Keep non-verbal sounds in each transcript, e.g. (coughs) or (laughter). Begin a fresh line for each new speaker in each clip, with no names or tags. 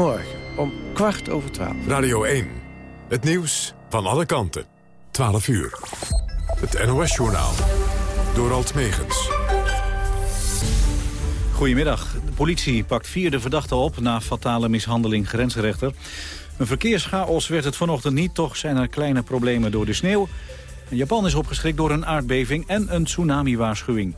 Morgen om kwart over twaalf.
Radio 1. Het nieuws van alle kanten. 12 uur. Het NOS-journaal. Door Alt Megens.
Goedemiddag. De politie pakt vierde verdachte op na fatale mishandeling grensrechter. Een verkeerschaos werd het vanochtend niet, toch zijn er kleine problemen door de sneeuw. Japan is opgeschrikt door een aardbeving en een tsunami-waarschuwing.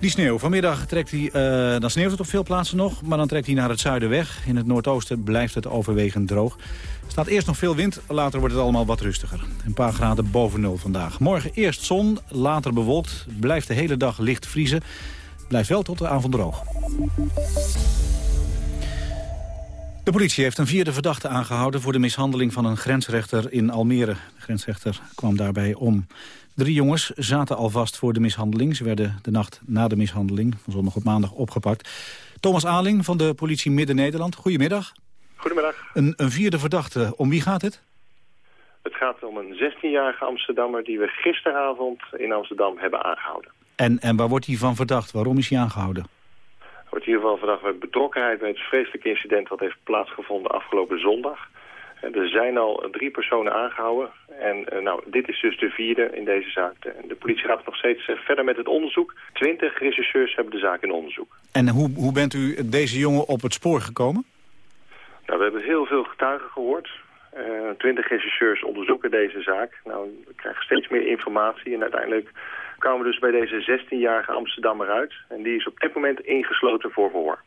Die sneeuw. Vanmiddag trekt hij, uh, dan sneeuwt het op veel plaatsen nog, maar dan trekt hij naar het zuiden weg. In het noordoosten blijft het overwegend droog. Er staat eerst nog veel wind, later wordt het allemaal wat rustiger. Een paar graden boven nul vandaag. Morgen eerst zon, later bewolkt. Blijft de hele dag licht vriezen. Blijft wel tot de avond droog. De politie heeft een vierde verdachte aangehouden... voor de mishandeling van een grensrechter in Almere. De grensrechter kwam daarbij om. Drie jongens zaten al vast voor de mishandeling. Ze werden de nacht na de mishandeling van zondag op maandag opgepakt. Thomas Aling van de politie Midden-Nederland. Goedemiddag.
Goedemiddag.
Een, een vierde verdachte. Om wie gaat het?
Het gaat om een 16-jarige Amsterdammer die we gisteravond in Amsterdam hebben aangehouden.
En, en waar wordt hij van verdacht? Waarom is hij aangehouden?
Hij wordt hiervan verdacht met betrokkenheid bij het vreselijke incident... wat heeft plaatsgevonden afgelopen zondag. Er zijn al drie personen aangehouden. En uh, nou, dit is dus de vierde in deze zaak. De, politie gaat nog steeds uh, verder met het onderzoek. Twintig rechercheurs hebben de zaak in onderzoek.
En hoe, hoe bent u deze jongen op het spoor gekomen?
Nou, we hebben heel veel getuigen gehoord. Eh, twintig rechercheurs onderzoeken deze zaak. Nou, we krijgen steeds meer informatie en uiteindelijk kwamen we dus bij deze 16-jarige Amsterdammer uit. En die is op dit moment ingesloten voor verhoor.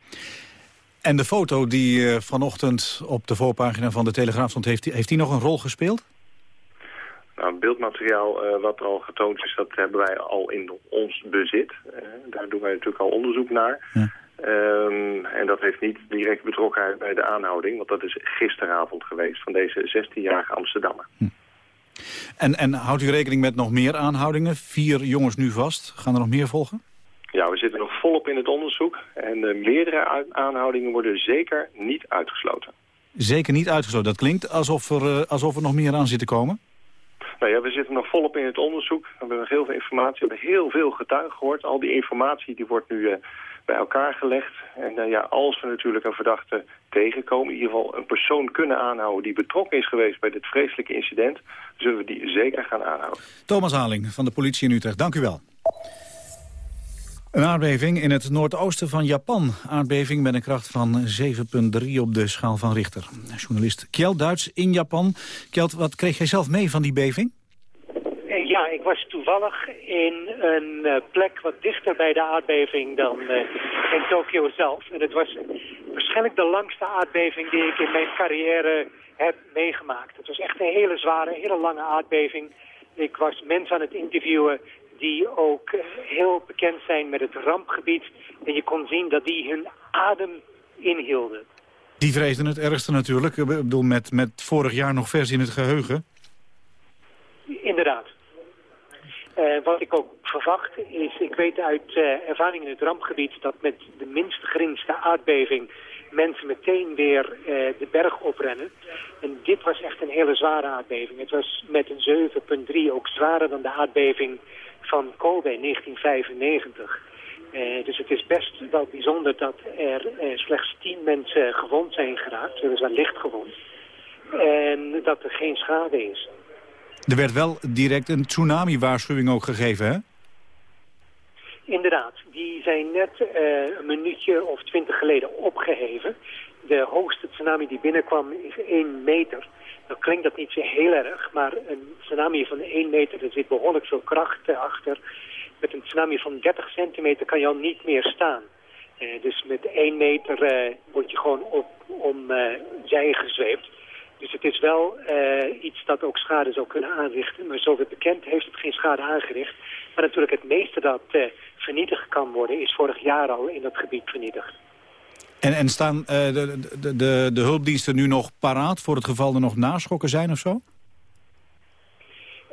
En de foto die uh, vanochtend op de voorpagina van de Telegraaf stond... heeft die, heeft die nog een rol gespeeld?
Nou, beeldmateriaal uh, wat er al getoond is, dat hebben wij al in ons bezit. Uh, daar doen wij natuurlijk al onderzoek naar. Ja. Um, en dat heeft niet direct betrokkenheid bij de aanhouding... want dat is gisteravond geweest van deze 16-jarige Amsterdammer. Hm.
En, en houdt u rekening met nog meer aanhoudingen? Vier jongens nu vast. Gaan er nog meer volgen?
Ja, we zitten nog volop in het onderzoek. En uh, meerdere aanhoudingen worden zeker niet uitgesloten.
Zeker niet uitgesloten. Dat klinkt alsof er, uh, alsof er nog meer aan zit te komen.
Nou ja, we zitten nog volop in het onderzoek. We hebben nog heel veel informatie. We hebben heel veel getuigen gehoord. Al die informatie die wordt nu uh, bij elkaar gelegd. En ja, als we natuurlijk een verdachte tegenkomen... in ieder geval een persoon kunnen aanhouden... die betrokken is geweest bij dit vreselijke incident... zullen we die zeker gaan aanhouden.
Thomas Haling van de politie in Utrecht, dank u wel. Een aardbeving in het noordoosten van Japan. Aardbeving met een kracht van 7,3 op de schaal van Richter. Journalist Kjeld Duits in Japan. Kjeld, wat kreeg jij zelf mee van die beving?
Eh, ja, ik was toevallig in een uh, plek wat dichter bij de aardbeving dan uh, in Tokio zelf. En het was waarschijnlijk de langste aardbeving die ik in mijn carrière heb meegemaakt. Het was echt een hele zware, hele lange aardbeving. Ik was mensen aan het interviewen die ook eh, heel bekend zijn met het rampgebied. En je kon zien dat die hun adem inhielden.
Die vreesden het ergste natuurlijk. Ik bedoel, met, met vorig jaar nog vers in het geheugen.
Inderdaad. Uh, wat ik ook verwacht is, ik weet uit uh, ervaring in het rampgebied... dat met de minst geringste aardbeving mensen meteen weer uh, de berg oprennen. En dit was echt een hele zware aardbeving. Het was met een 7,3 ook zwaarder dan de aardbeving van Kobe in 1995. Uh, dus het is best wel bijzonder dat er uh, slechts tien mensen gewond zijn geraakt. wel licht gewond. En dat er geen schade is.
Er werd wel direct een tsunami-waarschuwing ook gegeven, hè?
Inderdaad. Die zijn net uh, een minuutje of twintig geleden opgeheven. De hoogste tsunami die binnenkwam is 1 meter. Nou klinkt dat niet zo heel erg, maar een tsunami van 1 meter, er zit behoorlijk veel kracht achter. Met een tsunami van 30 centimeter kan je al niet meer staan. Uh, dus met 1 meter uh, word je gewoon op, om uh, zij gezweept. Dus het is wel iets dat ook schade zou kunnen aanrichten. Maar zover bekend heeft het geen schade aangericht. Maar natuurlijk het meeste dat vernietigd kan worden is vorig jaar al in dat gebied vernietigd.
En, en staan uh, de, de, de, de, hulpdiensten nu nog paraat voor het geval er nog naschokken zijn of zo?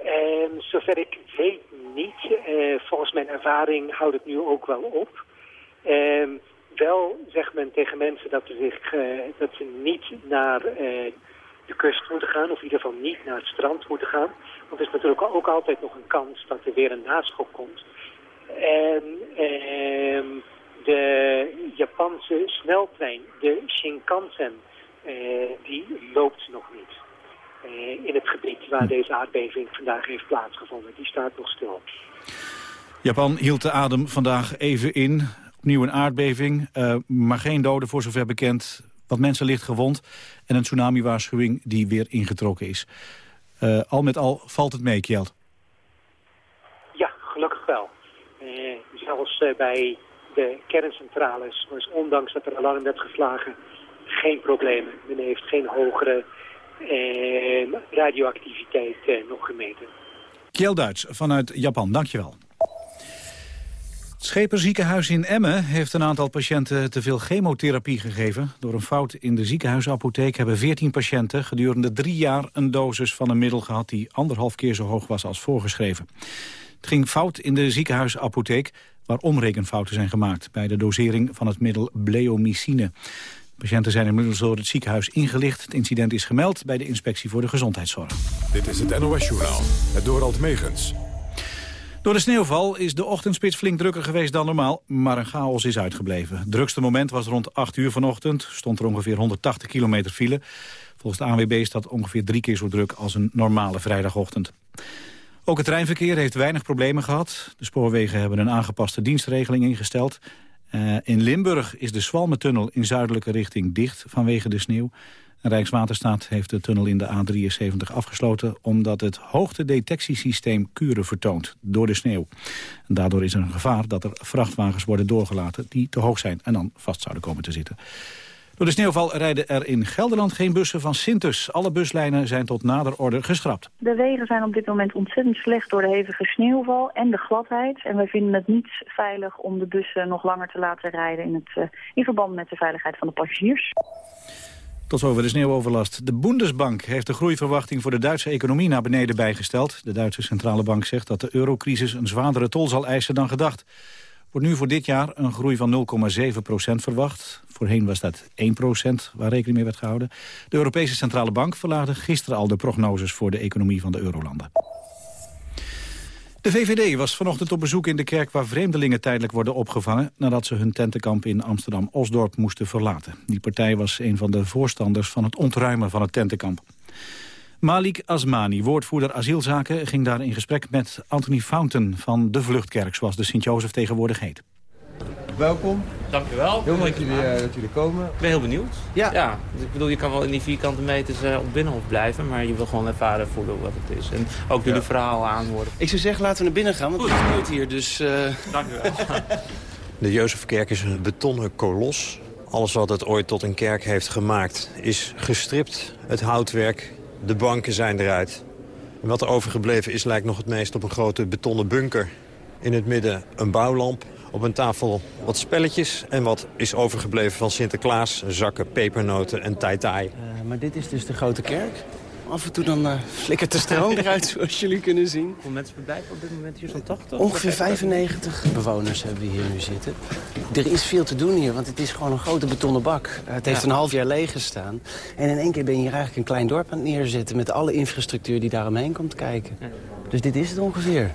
Um, zover ik weet niet. Uh, volgens mijn ervaring houdt het nu ook wel op. Um, wel zegt men tegen mensen dat, ze zich, uh, dat ze niet naar de kust moeten gaan, of in ieder geval niet naar het strand moeten gaan. Want er is natuurlijk ook altijd nog een kans dat er weer een naschok komt. En ehm, de Japanse sneltrein, de Shinkansen, die loopt nog niet. in het gebied waar deze aardbeving vandaag heeft plaatsgevonden. Die staat nog stil.
Japan hield de adem vandaag even in. Opnieuw een aardbeving, maar geen doden voor zover bekend. Wat mensen licht gewond en een tsunami-waarschuwing die weer ingetrokken is. al met al valt het mee, Kjeld.
Ja, gelukkig wel. zelfs bij de kerncentrales was ondanks dat er alarm werd geslagen geen problemen. Men heeft geen hogere eh, radioactiviteit eh, nog gemeten.
Kjell Duits vanuit Japan, dankjewel. Het Scheperziekenhuis in Emmen heeft een aantal patiënten te veel chemotherapie gegeven. Door een fout in de ziekenhuisapotheek hebben 14 patiënten gedurende drie jaar een dosis van een middel gehad die anderhalf keer zo hoog was als voorgeschreven. Het ging fout in de ziekenhuisapotheek waar omrekenfouten zijn gemaakt bij de dosering van het middel bleomycine. Patiënten zijn inmiddels door het ziekenhuis ingelicht. Het incident is gemeld bij de Inspectie voor de Gezondheidszorg.
Dit is het NOS-journaal, het Dorald Megens.
Door de sneeuwval is de ochtendspits flink drukker geweest dan normaal, maar een chaos is uitgebleven. Het drukste moment was rond 8 uur vanochtend, stond er ongeveer 180 kilometer file. Volgens de ANWB is dat ongeveer drie keer zo druk als een normale vrijdagochtend. Ook het treinverkeer heeft weinig problemen gehad. De spoorwegen hebben een aangepaste dienstregeling ingesteld. Uh, in Limburg is de Swalmentunnel in zuidelijke richting dicht vanwege de sneeuw. Rijkswaterstaat heeft de tunnel in de A73 afgesloten... omdat het hoogtedetectiesysteem kuren vertoont door de sneeuw. En daardoor is er een gevaar dat er vrachtwagens worden doorgelaten... die te hoog zijn en dan vast zouden komen te zitten. Door de sneeuwval rijden er in Gelderland geen bussen van Sintus. Alle buslijnen zijn tot nader orde geschrapt.
De wegen zijn op dit moment ontzettend slecht door de hevige sneeuwval en de gladheid. En wij vinden het niet veilig om de bussen nog langer te laten rijden... in, het, uh, in verband met de veiligheid van de passagiers.
Tot zover de sneeuwoverlast. De Bundesbank heeft de groeiverwachting voor de Duitse economie naar beneden bijgesteld. De Duitse centrale bank zegt dat de eurocrisis een zwaardere tol zal eisen dan gedacht. Wordt nu voor dit jaar een groei van 0,7% verwacht. Voorheen was dat 1% waar rekening mee werd gehouden. De Europese Centrale Bank verlaagde gisteren al de prognoses voor de economie van de eurolanden. De VVD was vanochtend op bezoek in de kerk waar vreemdelingen tijdelijk worden opgevangen... nadat ze hun tentenkamp in Amsterdam-Osdorp moesten verlaten. Die partij was een van de voorstanders van het ontruimen van het tentenkamp. Malik Asmani, woordvoerder asielzaken, ging daar in gesprek met Anthony Fountain van de Vluchtkerk, zoals de Sint-Jozef tegenwoordig heet.
Welkom.
Dank u wel.
Heel leuk dat jullie, uh, dat jullie komen.
Ik ben heel benieuwd.
Ja.
ja. Ik bedoel, je kan wel in die vierkante meters uh, op Binnenhof blijven, maar je wil gewoon ervaren voelen wat het is. En ook jullie ja. verhaal aanhoren.
Ik zou zeggen, laten we naar binnen gaan, want het gebeurt hier, dus... Uh...
Dank u wel. (laughs)
de Jozefkerk is een betonnen kolos. Alles wat het ooit tot een kerk heeft gemaakt is gestript. Het houtwerk, de banken zijn eruit. En wat er overgebleven is lijkt nog het meest op een grote betonnen bunker. In het midden een bouwlamp, op een tafel wat spelletjes en wat is overgebleven van Sinterklaas. Zakken, pepernoten en tai-tai. Uh,
maar dit is dus de grote kerk. Af en toe dan uh, flikkert de stroom eruit, (laughs) zoals jullie kunnen zien.
Hoeveel mensen verblijven op dit moment hier zo'n 80?
Ongeveer 95 bewoners hebben we hier nu zitten. Er is veel te doen hier, want het is gewoon een grote betonnen bak. Het heeft ja. een half jaar leeg gestaan. En in één keer ben je hier eigenlijk een klein dorp aan het neerzetten... met alle infrastructuur die daaromheen komt kijken. Ja. Dus dit is het ongeveer.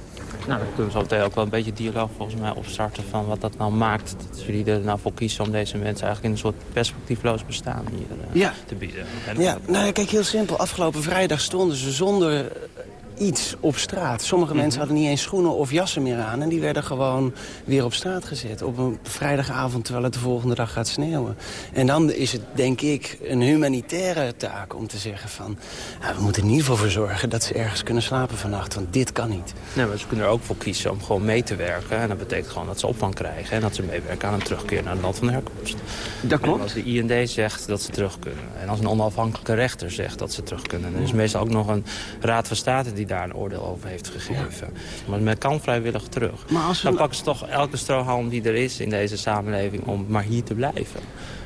Nou, dan kunnen we zo meteen ook wel een beetje dialoog volgens mij opstarten... van wat dat nou maakt dat jullie er nou voor kiezen... om deze mensen eigenlijk in een soort perspectiefloos bestaan hier uh,
ja.
te bieden.
En ja, nou kijk, heel simpel. Afgelopen vrijdag stonden ze zonder iets op straat. Sommige mensen hadden niet eens schoenen of jassen meer aan... en die werden gewoon weer op straat gezet. Op een vrijdagavond terwijl het de volgende dag gaat sneeuwen. En dan is het, denk ik, een humanitaire taak om te zeggen van... Nou, we moeten in ieder geval voor zorgen dat ze ergens kunnen slapen vannacht. Want dit kan niet.
Nee, maar ze kunnen er ook voor kiezen om gewoon mee te werken. En dat betekent gewoon dat ze opvang krijgen... en dat ze meewerken aan een terugkeer naar het land van herkomst.
Dat klopt.
En als de IND zegt dat ze terug kunnen... en als een onafhankelijke rechter zegt dat ze terug kunnen... dan is meestal ook nog een raad van state die daar een oordeel over heeft gegeven. Ja. Maar men kan vrijwillig terug. Maar als we... Dan pakken ze toch elke strohalm die er is in deze samenleving om maar hier te blijven.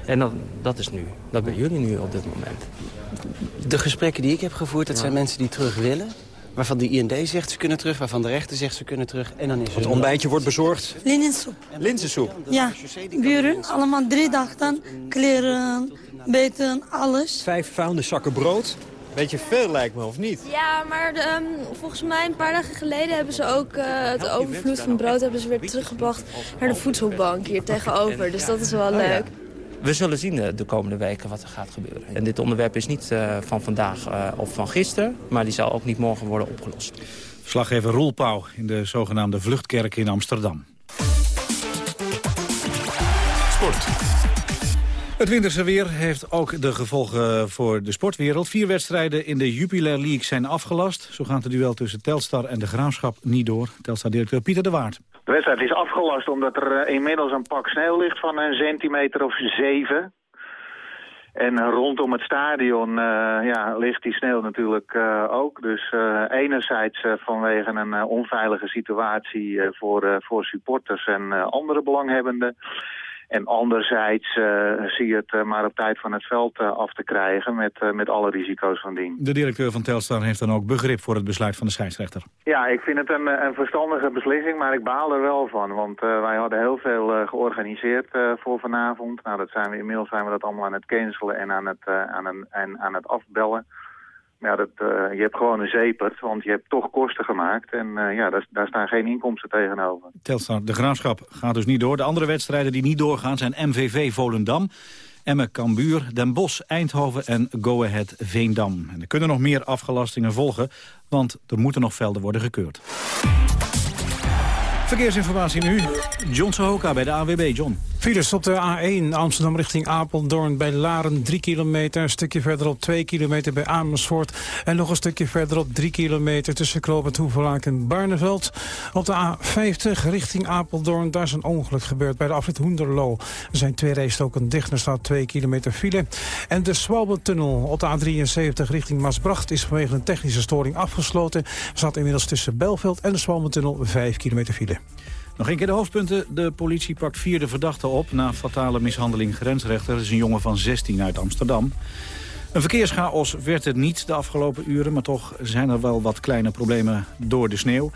En dat, dat is nu. Dat ben jullie nu op dit moment.
De gesprekken die ik heb gevoerd, dat ja. zijn mensen die terug willen. Waarvan de IND zegt ze kunnen terug, waarvan de rechter zegt ze kunnen terug. En dan is
het ontbijtje wordt bezorgd?
Linzensoep.
Linzensoep?
Ja, buren, allemaal drie dagen, kleren, beten, alles.
Vijf vuilniszakken brood. Beetje veel lijkt me, of niet?
Ja, maar de, um, volgens mij een paar dagen geleden hebben ze ook uh, het overvloed van brood hebben ze weer teruggebracht naar de voedselbank hier tegenover. Dus dat is wel leuk.
we zullen zien de komende weken wat er gaat gebeuren. En dit onderwerp is niet van vandaag of van gisteren... maar die zal ook niet morgen worden opgelost.
Slaggever Roel Pauw in de zogenaamde Vluchtkerk in Amsterdam.
Sport.
Het winterse weer heeft ook de gevolgen voor de sportwereld. Vier wedstrijden in de Jupiler League zijn afgelast. Zo gaat het duel tussen Telstar en de Graafschap niet door. Telstar-directeur Pieter de Waard.
De wedstrijd is afgelast omdat er eh, inmiddels een pak sneeuw ligt van een centimeter of zeven. En rondom het stadion uh, ja, ligt die sneeuw natuurlijk uh, ook. Dus enerzijds vanwege een onveilige situatie voor, voor supporters en andere belanghebbenden. En anderzijds uh, zie je het uh, maar op tijd van het veld uh, af te krijgen met, met alle risico's van dien.
De directeur van Telstar heeft dan ook begrip voor het besluit van de scheidsrechter.
Ja, ik vind het een, een verstandige beslissing, maar ik baal er wel van. Want wij hadden heel veel georganiseerd voor vanavond. Nou, dat zijn we, inmiddels zijn we dat allemaal aan het cancelen en aan het, aan, een, en aan het afbellen. Ja, dat, uh, je hebt gewoon een zeepert, want je hebt toch kosten gemaakt. En uh, ja, daar, daar, staan geen inkomsten tegenover.
Telstar, de Graafschap gaat dus niet door. De andere wedstrijden die niet doorgaan zijn MVV Volendam... Emme Cambuur, Den Bosch, Eindhoven en Go Ahead Veendam. En er kunnen nog meer afgelastingen volgen, want er moeten nog velden worden gekeurd. Verkeersinformatie nu. John Sohoka bij de AWB. John.
Files op de A1 Amsterdam richting Apeldoorn bij Laren 3 kilometer. Een stukje verderop 2 kilometer bij Amersfoort. En nog een stukje verderop 3 kilometer tussen Kloopend Hoevelaak en Barneveld. Op de A50 richting Apeldoorn. Daar is een ongeluk gebeurd bij de afrit Hoenderloo. Er zijn twee rijstoken dicht. Er staat 2 kilometer file. En de Swalbentunnel op de A73 richting Maasbracht is vanwege een technische storing afgesloten. Er staat inmiddels tussen Belveld en de Swalbentunnel 5 kilometer file.
Nog een keer de hoofdpunten. De politie pakt vierde verdachte op na fatale mishandeling grensrechter. Dat is een jongen van 16 uit Amsterdam. Een verkeerschaos werd het niet de afgelopen uren... maar toch zijn er wel wat kleine problemen door de sneeuw.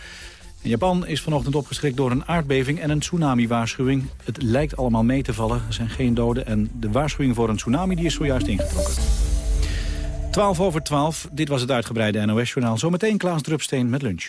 Japan is vanochtend opgeschrikt door een aardbeving en een tsunami-waarschuwing. Het lijkt allemaal mee te vallen, er zijn geen doden... en de waarschuwing voor een tsunami die is zojuist ingetrokken. 12 over 12, dit was het uitgebreide NOS-journaal. Zometeen Klaas Drupsteen met lunch.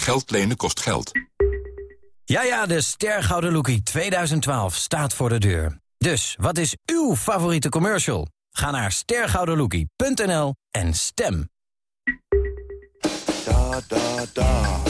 Geld lenen kost geld.
Ja, ja, de Stergouden Lookie 2012 staat voor de deur. Dus, wat is uw favoriete commercial? Ga naar stergoudenlookie.nl en stem. Da, da, da.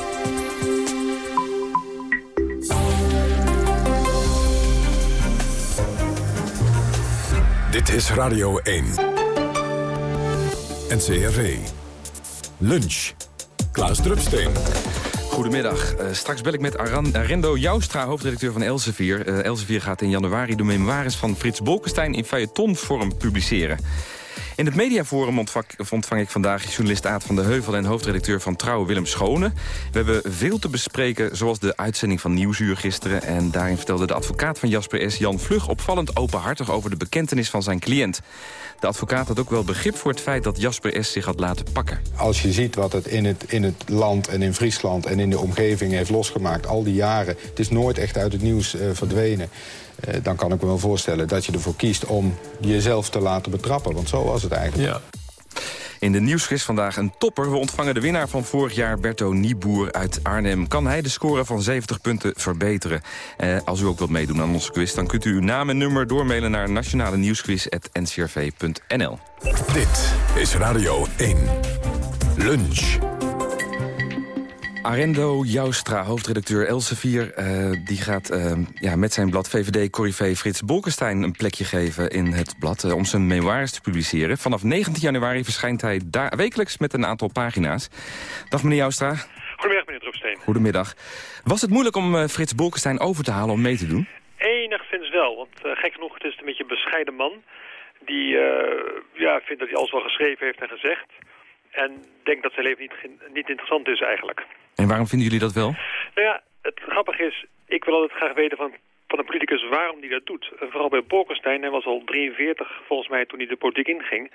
Dit is Radio 1. NCRV. Lunch. Klaas Drupsteen.
Goedemiddag. Uh, straks bel ik met Arendo Joustra, hoofdredacteur van Elsevier. Uh, Elsevier gaat in januari de memoires van Frits Bolkestein in feuilletonvorm publiceren. In het mediaforum ontvang, ik vandaag journalist Aad van de Heuvel... en hoofdredacteur van Trouw Willem Schone. We hebben veel te bespreken, zoals de uitzending van Nieuwsuur gisteren... en daarin vertelde de advocaat van Jasper S. Jan Vlug... opvallend openhartig over de bekentenis van zijn cliënt. De advocaat had ook wel begrip voor het feit dat Jasper S. zich had laten pakken.
Als je ziet wat het in het, in het land en in Friesland en in de omgeving heeft losgemaakt... al die jaren, het is nooit echt uit het nieuws uh, verdwenen... Uh, dan kan ik me wel voorstellen dat je ervoor kiest om jezelf te laten betrappen. Want zo was het eigenlijk. Ja.
In de nieuwsquiz vandaag een topper. We ontvangen de winnaar van vorig jaar, Berto Nieboer uit Arnhem. Kan hij de score van 70 punten verbeteren? Eh, als u ook wilt meedoen aan onze quiz... dan kunt u uw naam en nummer doormailen naar nationale nieuwsquiz.ncrv.nl.
Dit is Radio 1. Lunch.
Arendo Joustra, hoofdredacteur Elsevier... Uh, die gaat uh, ja, met zijn blad VVD Corrivé Frits Bolkestein... een plekje geven in het blad uh, om zijn memoires te publiceren. Vanaf 19 januari verschijnt hij daar wekelijks met een aantal pagina's. Dag meneer Joustra.
Goedemiddag meneer Dropsteen.
Goedemiddag. Was het moeilijk om Frits Bolkestein over te halen om mee te doen?
Enigszins wel, want gek genoeg, het is een beetje een bescheiden man... die ja, vindt dat hij alles wel geschreven heeft en gezegd... En denkt dat zijn leven niet, niet interessant is eigenlijk.
En waarom vinden jullie dat wel?
Nou ja, het grappige is, ik wil altijd graag weten van, van een politicus waarom hij dat doet. En vooral bij Bolkestein, hij was al 43 volgens mij toen hij de politiek inging.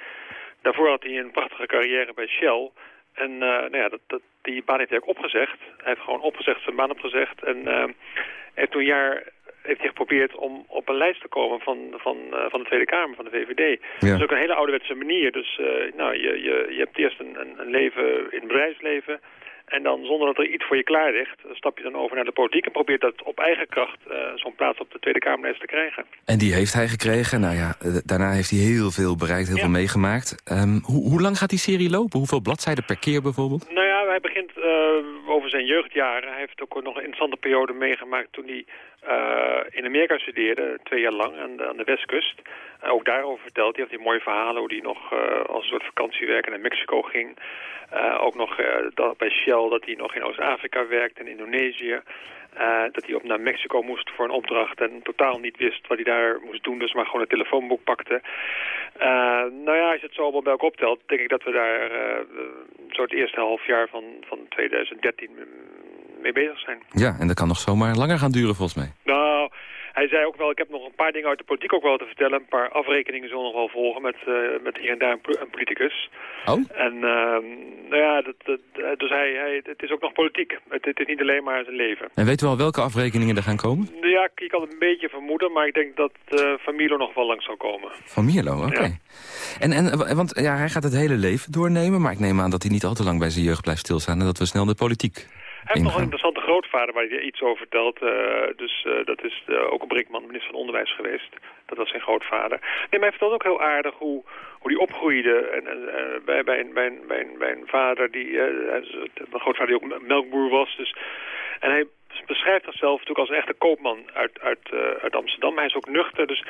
Daarvoor had hij een prachtige carrière bij Shell. En uh, nou ja, dat, dat, die baan heeft hij ook opgezegd. Hij heeft gewoon opgezegd, zijn baan opgezegd. En uh, heeft toen een jaar heeft hij geprobeerd om op een lijst te komen van, van, uh, van de Tweede Kamer, van de VVD. Ja. Dat is ook een hele ouderwetse manier. Dus nou, je, je, je hebt eerst een, een, een leven in het bedrijfsleven. En dan zonder dat er iets voor je klaar ligt, stap je dan over naar de politiek... en probeert dat op eigen kracht uh, zo'n plaats op de Tweede Kamerlijst te krijgen.
En die heeft hij gekregen. Nou ja, daarna heeft hij heel veel bereikt, heel ja. veel meegemaakt. Um, hoe, hoe lang gaat die serie lopen? Hoeveel bladzijden per keer bijvoorbeeld?
Nou ja, hij begint uh, over zijn jeugdjaren. Hij heeft ook nog een interessante periode meegemaakt toen hij uh, in Amerika studeerde, twee jaar lang aan de, westkust. Uh, ook daarover vertelt hij, heeft hij mooie verhalen hoe hij nog als een soort vakantiewerker naar Mexico ging. ook nog dat bij Shell dat hij nog in Oost-Afrika werkte in Indonesië. Dat hij op naar Mexico moest voor een opdracht en totaal niet wist wat hij daar moest doen, dus maar gewoon het telefoonboek pakte. nou ja, als je het zo allemaal bij elkaar optelt, denk ik dat we daar zo het eerste half jaar van, van 2013 mee bezig zijn.
Ja, en dat kan nog zomaar langer gaan duren volgens mij.
Nou, hij zei ook wel, ik heb nog een paar dingen uit de politiek ook wel te vertellen. Een paar afrekeningen zullen nog wel volgen met, uh, met hier en daar een, politicus.
Oh?
En uh, nou ja, dat, dat, dus hij, hij, het is ook nog politiek. Het, het, is niet alleen maar zijn leven.
En weet u al welke afrekeningen er gaan komen?
Ja, ik kan het een beetje vermoeden, maar ik denk dat uh, Van Mierlo nog wel lang zal komen.
Van Mierlo, oké. Okay. Ja. En, en, want ja, hij gaat het hele leven doornemen, maar ik neem aan dat hij niet al te lang bij zijn jeugd blijft stilstaan... en dat we snel de politiek
heeft nog een interessante grootvader waar hij iets over vertelt. Uh, dus uh, dat is uh, ook een Brinkman, minister van Onderwijs geweest. Dat was zijn grootvader. Nee, maar hij vertelt ook heel aardig hoe, hoe die opgroeide. En, bij, bij, een, bij, een, bij, een, bij een vader, die, mijn grootvader die ook melkboer was. Dus, en hij beschrijft zichzelf natuurlijk als een echte koopman uit, uit, uit Amsterdam. Hij is ook nuchter, dus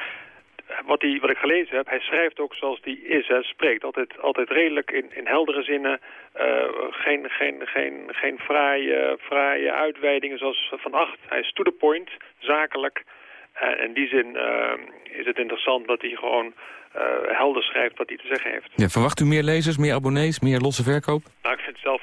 wat, hij, wat ik gelezen heb, hij schrijft ook zoals hij is. Hij spreekt altijd, altijd redelijk in, in heldere zinnen. Uh, geen, geen, geen, geen fraaie, fraaie uitweidingen zoals Van Acht. Hij is to the point, zakelijk. En in die zin uh, is het interessant dat hij gewoon uh, helder schrijft wat hij te zeggen heeft.
Ja, verwacht u meer lezers, meer abonnees, meer losse verkoop?
Nou, ik vind het zelf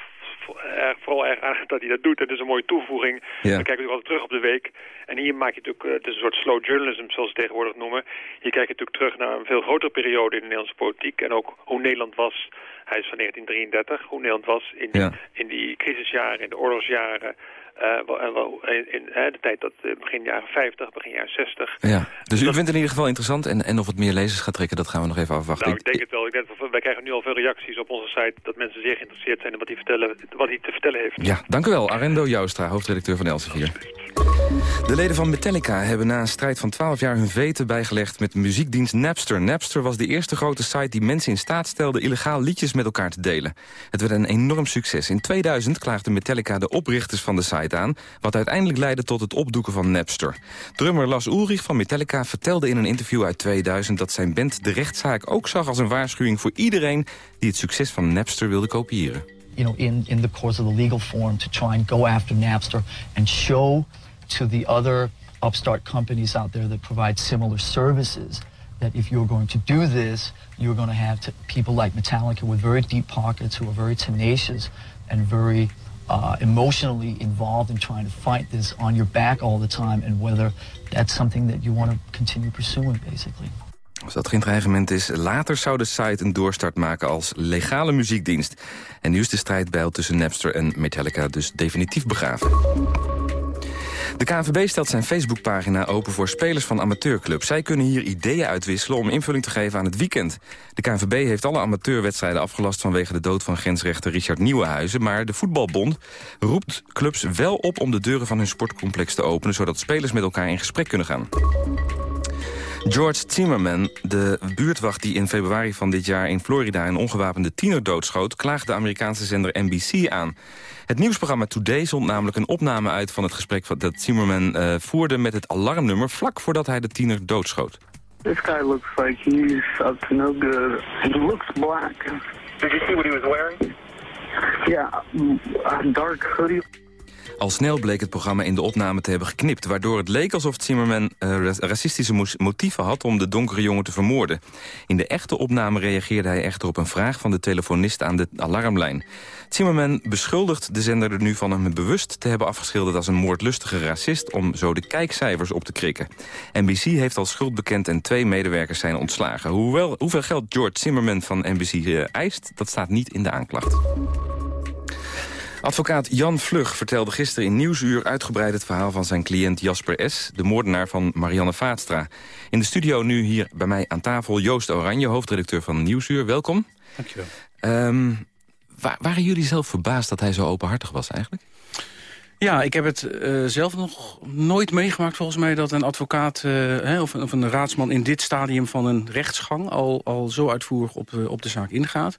erg, vooral erg aardig dat hij dat doet. Het is een mooie toevoeging. Ja. Dan kijken we altijd terug op de week. En hier maak je natuurlijk, uh, het is een soort slow journalism zoals ze tegenwoordig noemen. Hier kijk je natuurlijk terug naar een veel grotere periode in de Nederlandse politiek. En ook hoe Nederland was, hij is van 1933, hoe Nederland was in die, ja. in die crisisjaren, in de oorlogsjaren. Uh, in, in de tijd dat begin jaren 50, begin jaren 60.
Ja, dus u vindt het in ieder geval interessant. En, en of het meer lezers gaat trekken, dat gaan we nog even afwachten.
Nou, ik denk het wel. Ik denk dat wij krijgen nu al veel reacties op onze site... dat mensen zeer geïnteresseerd zijn in wat hij, vertellen, wat hij te vertellen heeft.
Ja, dank u wel. Arendo Joustra, hoofdredacteur van Elsevier. De leden van Metallica hebben na een strijd van 12 jaar hun veten bijgelegd met de muziekdienst Napster. Napster was de eerste grote site die mensen in staat stelde illegaal liedjes met elkaar te delen. Het werd een enorm succes. In 2000 klaagde Metallica de oprichters van de site aan, wat uiteindelijk leidde tot het opdoeken van Napster. Drummer Lars Ulrich van Metallica vertelde in een interview uit 2000 dat zijn band de rechtszaak ook zag als een waarschuwing voor iedereen die het succes van Napster wilde kopiëren.
You know, in, in the course of the legal form to try and go after Napster and show to the other upstart companies out there that provide similar services that if you're going to do this, you're going to have to, people like Metallica with very deep pockets who are very tenacious and very uh, emotionally involved in trying to fight this on your back all the time and whether that's something that you want to continue pursuing, basically.
Als dat geen dreigement is, later zou de site een doorstart maken als legale muziekdienst. En nu is de strijdbijl tussen Napster en Metallica dus definitief begraven. De KNVB stelt zijn Facebookpagina open voor spelers van amateurclubs. Zij kunnen hier ideeën uitwisselen om invulling te geven aan het weekend. De KNVB heeft alle amateurwedstrijden afgelast vanwege de dood van grensrechter Richard Nieuwenhuizen. Maar de Voetbalbond roept clubs wel op om de deuren van hun sportcomplex te openen... zodat spelers met elkaar in gesprek kunnen gaan. George Zimmerman, de buurtwacht die in februari van dit jaar in Florida een ongewapende tiener doodschoot, klaagde de Amerikaanse zender NBC aan. Het nieuwsprogramma Today zond namelijk een opname uit van het gesprek dat Zimmerman uh, voerde met het alarmnummer vlak voordat hij de tiener doodschoot.
This guy looks like he's up to no good. He looks black.
Did you see what he was wearing?
Yeah, a dark hoodie.
Al snel bleek het programma in de opname te hebben geknipt... waardoor het leek alsof Zimmerman uh, racistische motieven had... om de donkere jongen te vermoorden. In de echte opname reageerde hij echter op een vraag van de telefonist aan de alarmlijn. Zimmerman beschuldigt de zender er nu van hem bewust te hebben afgeschilderd... als een moordlustige racist om zo de kijkcijfers op te krikken. NBC heeft al schuld bekend en twee medewerkers zijn ontslagen. Hoewel, hoeveel geld George Zimmerman van NBC uh, eist, dat staat niet in de aanklacht. Advocaat Jan Vlug vertelde gisteren in Nieuwsuur uitgebreid het verhaal van zijn cliënt Jasper S., de moordenaar van Marianne Vaatstra. In de studio nu hier bij mij aan tafel Joost Oranje, hoofdredacteur van Nieuwsuur. Welkom.
Dankjewel.
Um, waren jullie zelf verbaasd dat hij zo openhartig was eigenlijk?
Ja, ik heb het uh, zelf nog nooit meegemaakt volgens mij... dat een advocaat uh, hè, of, of, een raadsman in dit stadium van een rechtsgang... al, al zo uitvoerig op, uh, op de zaak ingaat.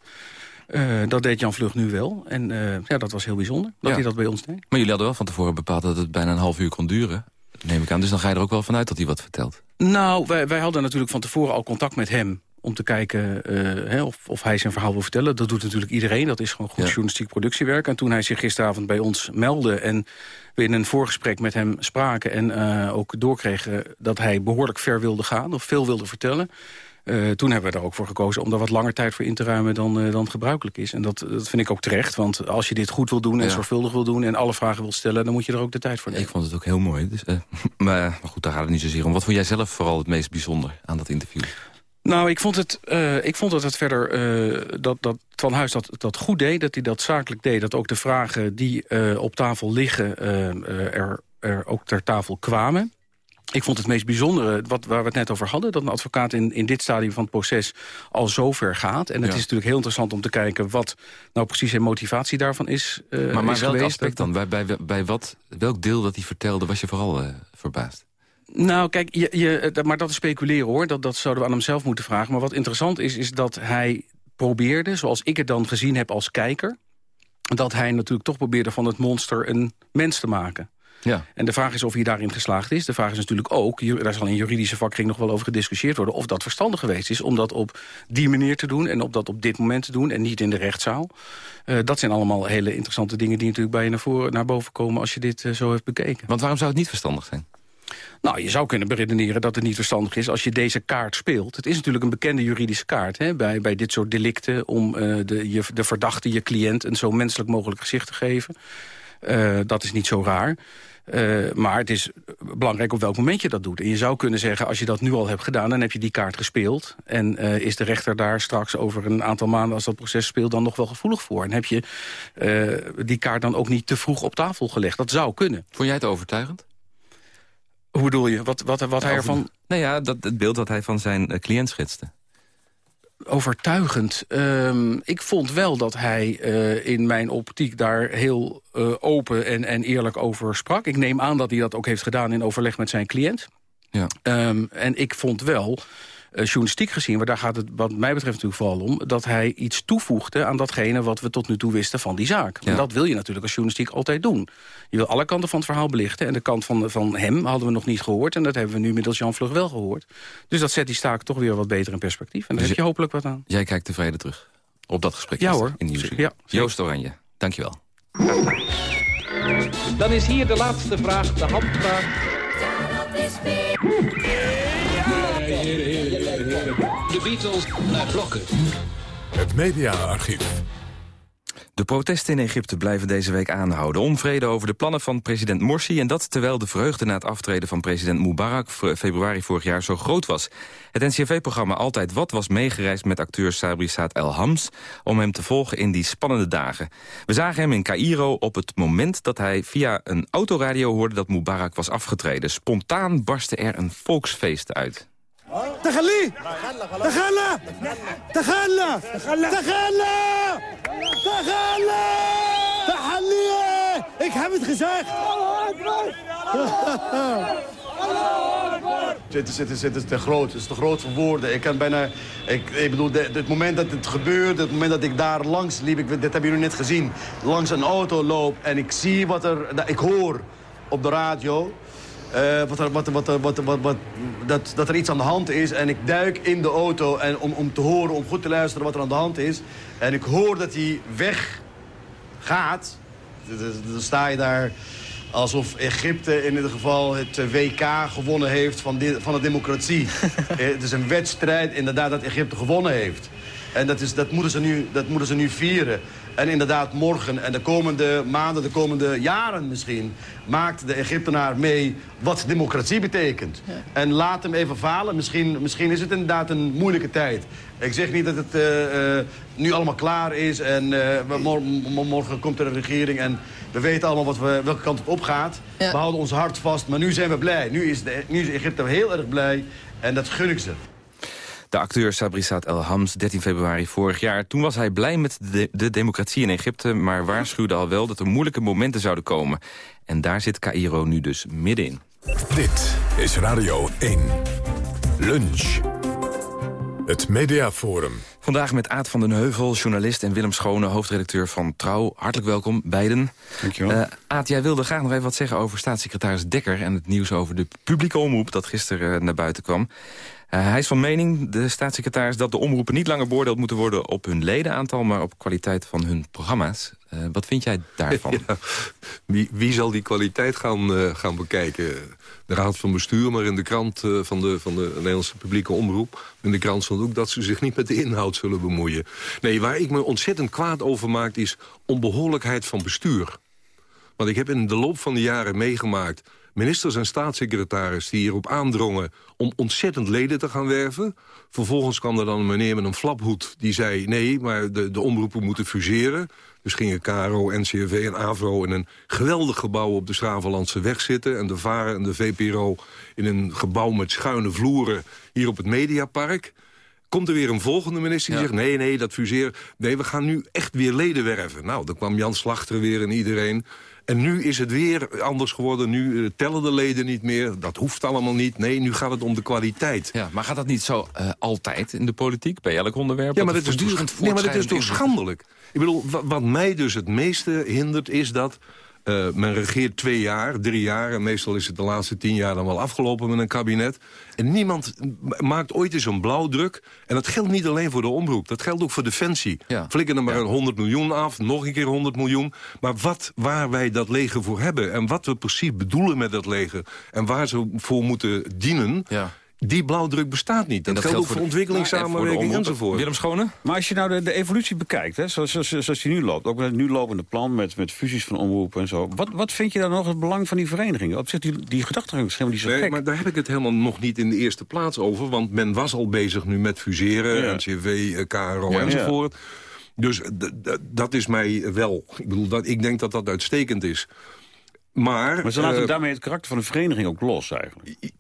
Uh, dat deed Jan Vlug nu wel. En uh, ja, dat was heel bijzonder dat ja. hij dat bij ons deed.
Maar jullie hadden wel van tevoren bepaald dat het bijna een half uur kon duren. Neem ik aan. Dus dan ga je er ook wel vanuit dat hij wat vertelt.
Nou, wij, wij hadden natuurlijk van tevoren al contact met hem om te kijken uh, hè, of, of, hij zijn verhaal wil vertellen. Dat doet natuurlijk iedereen. Dat is gewoon goed ja. journalistiek productiewerk. En toen hij zich gisteravond bij ons meldde... en we in een voorgesprek met hem spraken... en uh, ook doorkregen dat hij behoorlijk ver wilde gaan... of veel wilde vertellen... Uh, toen hebben we er ook voor gekozen om daar wat langer tijd voor in te ruimen dan, uh, dan gebruikelijk is. En dat, dat vind ik ook terecht, want als je dit goed wil doen en ja. zorgvuldig wil doen... en alle vragen wil stellen, dan moet je er ook de tijd voor nemen.
Ik vond het ook heel mooi. Dus, uh, (laughs) maar, maar, goed, daar gaat het niet zozeer om. Wat vond jij zelf vooral het meest bijzonder aan dat interview?
Nou, ik vond, het, ik vond dat het verder, dat, dat Van Huis dat, dat goed deed, dat hij dat zakelijk deed. Dat ook de vragen die op tafel liggen er, er ook ter tafel kwamen. Ik vond het meest bijzondere, wat, waar we het net over hadden... dat een advocaat in, in dit stadium van het proces al zo ver gaat. En het ja. is natuurlijk heel interessant om te kijken... wat nou precies zijn motivatie daarvan is uh,
Maar, maar
is
welk
geweest.
aspect dan? Bij, bij, bij wat, welk deel dat hij vertelde was je vooral uh, verbaasd?
Nou, kijk, je, je, maar dat is speculeren hoor. Dat, dat zouden we aan hem zelf moeten vragen. Maar wat interessant is, is dat hij probeerde... zoals ik het dan gezien heb als kijker... dat hij natuurlijk toch probeerde van het monster een mens te maken.
Ja.
En de vraag is of hij daarin geslaagd is. De vraag is natuurlijk ook, daar zal in juridische vakkring nog wel over gediscussieerd worden... of dat verstandig geweest is om dat op die manier te doen... en op dat op dit moment te doen en niet in de rechtszaal. Uh, dat zijn allemaal hele interessante dingen die natuurlijk bij je naar, voren, naar boven komen... als je dit uh, zo hebt bekeken.
Want waarom zou het niet verstandig zijn?
Nou, je zou kunnen beredeneren dat het niet verstandig is als je deze kaart speelt. Het is natuurlijk een bekende juridische kaart hè, bij, bij dit soort delicten... om uh, de, je, de verdachte, je cliënt, een zo menselijk mogelijk gezicht te geven. Dat is niet zo raar. Uh, maar het is belangrijk op welk moment je dat doet. En je zou kunnen zeggen, als je dat nu al hebt gedaan... dan heb je die kaart gespeeld. En uh, is de rechter daar straks over een aantal maanden... als dat proces speelt, dan nog wel gevoelig voor. En heb je uh, die kaart dan ook niet te vroeg op tafel gelegd. Dat zou kunnen.
Vond jij het overtuigend?
Hoe bedoel je? Wat, wat, wat ja, hij ervan...
Nou ja, dat, het beeld dat hij van zijn cliënt schetste
overtuigend. Um, ik vond wel dat hij uh, in mijn optiek daar heel uh, open en, en eerlijk over sprak. Ik neem aan dat hij dat ook heeft gedaan in overleg met zijn cliënt.
Ja.
Um, en ik vond wel, journalistiek gezien... maar daar gaat het wat mij betreft natuurlijk vooral om... dat hij iets toevoegde aan datgene wat we tot nu toe wisten van die zaak. Ja. En dat wil je natuurlijk als journalistiek altijd doen. Je wil alle kanten van het verhaal belichten. En de kant van, van hem hadden we nog niet gehoord. En dat hebben we nu middels Jan Vlug wel gehoord. Dus dat zet die staak toch weer wat beter in perspectief. En daar dus heb je hopelijk wat aan.
Jij kijkt tevreden terug op dat gesprek?
Ja hoor.
In Nieuws.
Ja,
Joost Oranje, dankjewel.
Dan is hier de laatste vraag, de handvraag.
De Beatles naar blokken.
Het mediaarchief.
De protesten in Egypte blijven deze week aanhouden. Onvrede over de plannen van president Morsi... en dat terwijl de vreugde na het aftreden van president Mubarak... februari vorig jaar zo groot was. Het NCRV-programma Altijd Wat was meegereisd met acteur Sabri Saad El Hams... om hem te volgen in die spannende dagen. We zagen hem in Cairo op het moment dat hij via een autoradio hoorde... dat Mubarak was afgetreden. Spontaan barstte er een volksfeest uit.
تخليه تخلى تخلى تخلى تخلى تخليه ik heb het gezegd الله اكبر الله اكبر
Het is, het, is, het is te groot, het is te groot voor woorden. Ik kan bijna, ik, ik bedoel, de, het moment dat het gebeurt, het moment dat ik daar langs liep, ik, dit hebben jullie net gezien, langs een auto loop en ik zie wat er, ik hoor op de radio, uh, wat er, wat, wat, wat, wat, wat, dat, dat er iets aan de hand is. En ik duik in de auto en om, om te horen, om goed te luisteren wat er aan de hand is. En ik hoor dat hij weg gaat. Dan sta je daar alsof Egypte in ieder geval het WK gewonnen heeft van, de, van de democratie. (laughs) het is een wedstrijd inderdaad dat Egypte gewonnen heeft. En dat, is, dat, moeten ze nu, dat moeten ze nu vieren. En inderdaad, morgen en de komende maanden, de komende jaren misschien... maakt de Egyptenaar mee wat democratie betekent. En laat hem even falen. Misschien, misschien is het inderdaad een moeilijke tijd. Ik zeg niet dat het uh, uh, nu allemaal klaar is en uh, morgen, morgen komt er een regering... en we weten allemaal wat we, welke kant het op gaat. We houden ons hart vast, maar nu zijn we blij. Nu is, de, nu is Egypte heel erg blij en dat gun ik ze.
De acteur Sabrisat El Hams, 13 februari vorig jaar. Toen was hij blij met de, de, democratie in Egypte... maar waarschuwde al wel dat er moeilijke momenten zouden komen. En daar zit Cairo nu dus middenin.
Dit is Radio 1. Lunch. Het Mediaforum.
Vandaag met Aad van den Heuvel, journalist... en Willem Schone, hoofdredacteur van Trouw. Hartelijk welkom, beiden.
Dankjewel. Uh,
Aad, jij wilde graag nog even wat zeggen over staatssecretaris Dekker... en het nieuws over de publieke omroep dat gisteren uh, naar buiten kwam. Uh, hij is van mening, de staatssecretaris, dat de omroepen niet langer beoordeeld moeten worden op hun ledenaantal, maar op kwaliteit van hun programma's. Uh, wat vind jij daarvan? (laughs)
Wie, wie, zal die kwaliteit gaan, uh, gaan bekijken? De Raad van Bestuur, maar in de krant van, de, van de Nederlandse publieke omroep. In de krant stond ook dat ze zich niet met de inhoud zullen bemoeien. Nee, waar ik me ontzettend kwaad over maak is onbehoorlijkheid van bestuur. Want ik heb in de loop van de jaren meegemaakt ministers en staatssecretaris die hierop aandrongen... om ontzettend leden te gaan werven. Vervolgens kwam er dan een meneer met een flaphoed die zei... nee, maar de, de omroepen moeten fuseren. Dus gingen KRO, NCRV en AVRO in een geweldig gebouw op de Schravenlandse weg zitten... en de VARA en de VPRO in een gebouw met schuine vloeren hier op het Mediapark... Komt er weer een volgende minister die zegt... nee, nee, dat fuseren... nee, we gaan nu echt weer leden werven. Nou, dan kwam Jan Slachter weer en iedereen... En nu is het weer anders geworden. Nu uh, tellen de leden niet meer. Dat hoeft allemaal niet. Nee, nu gaat het om de kwaliteit.
Ja, maar gaat dat niet zo uh, altijd in de politiek? Bij elk onderwerp?
Ja, maar dat is, nee, maar dat is toch schandelijk? Ik bedoel, wat mij dus het meeste hindert is dat... Uh, men regeert twee jaar, drie jaar... en meestal is het de laatste tien jaar dan wel afgelopen met een kabinet. En niemand maakt ooit eens een blauwdruk. En dat geldt niet alleen voor de omroep. Dat geldt ook voor Defensie. Ja. Flikken er maar ja. 100 miljoen af, nog een keer 100 miljoen. Maar wat, waar wij dat leger voor hebben... en wat we precies bedoelen met dat leger... en waar ze voor moeten dienen... Ja die blauwdruk bestaat niet. Dat, dat geldt ook voor ontwikkelingssamenwerking ja, enzovoort.
Willem Schone?
Maar als je nou de, de evolutie bekijkt, hè, zoals, zoals, zoals die nu loopt... ook met het nu lopende plan met, met fusies van omroepen en zo... Wat, wat vind je dan nog het belang van die verenigingen? Op zich, die, die gedachtegang is helemaal niet zo nee, gek.
maar daar heb ik het helemaal nog niet in de eerste plaats over... want men was al bezig nu met fuseren, ja. NCV, KRO ja, enzovoort... Ja. Dus dat is mij wel... Ik bedoel, dat, ik denk dat dat uitstekend is. Maar,
maar ze laten uh, daarmee het karakter van de vereniging ook los eigenlijk.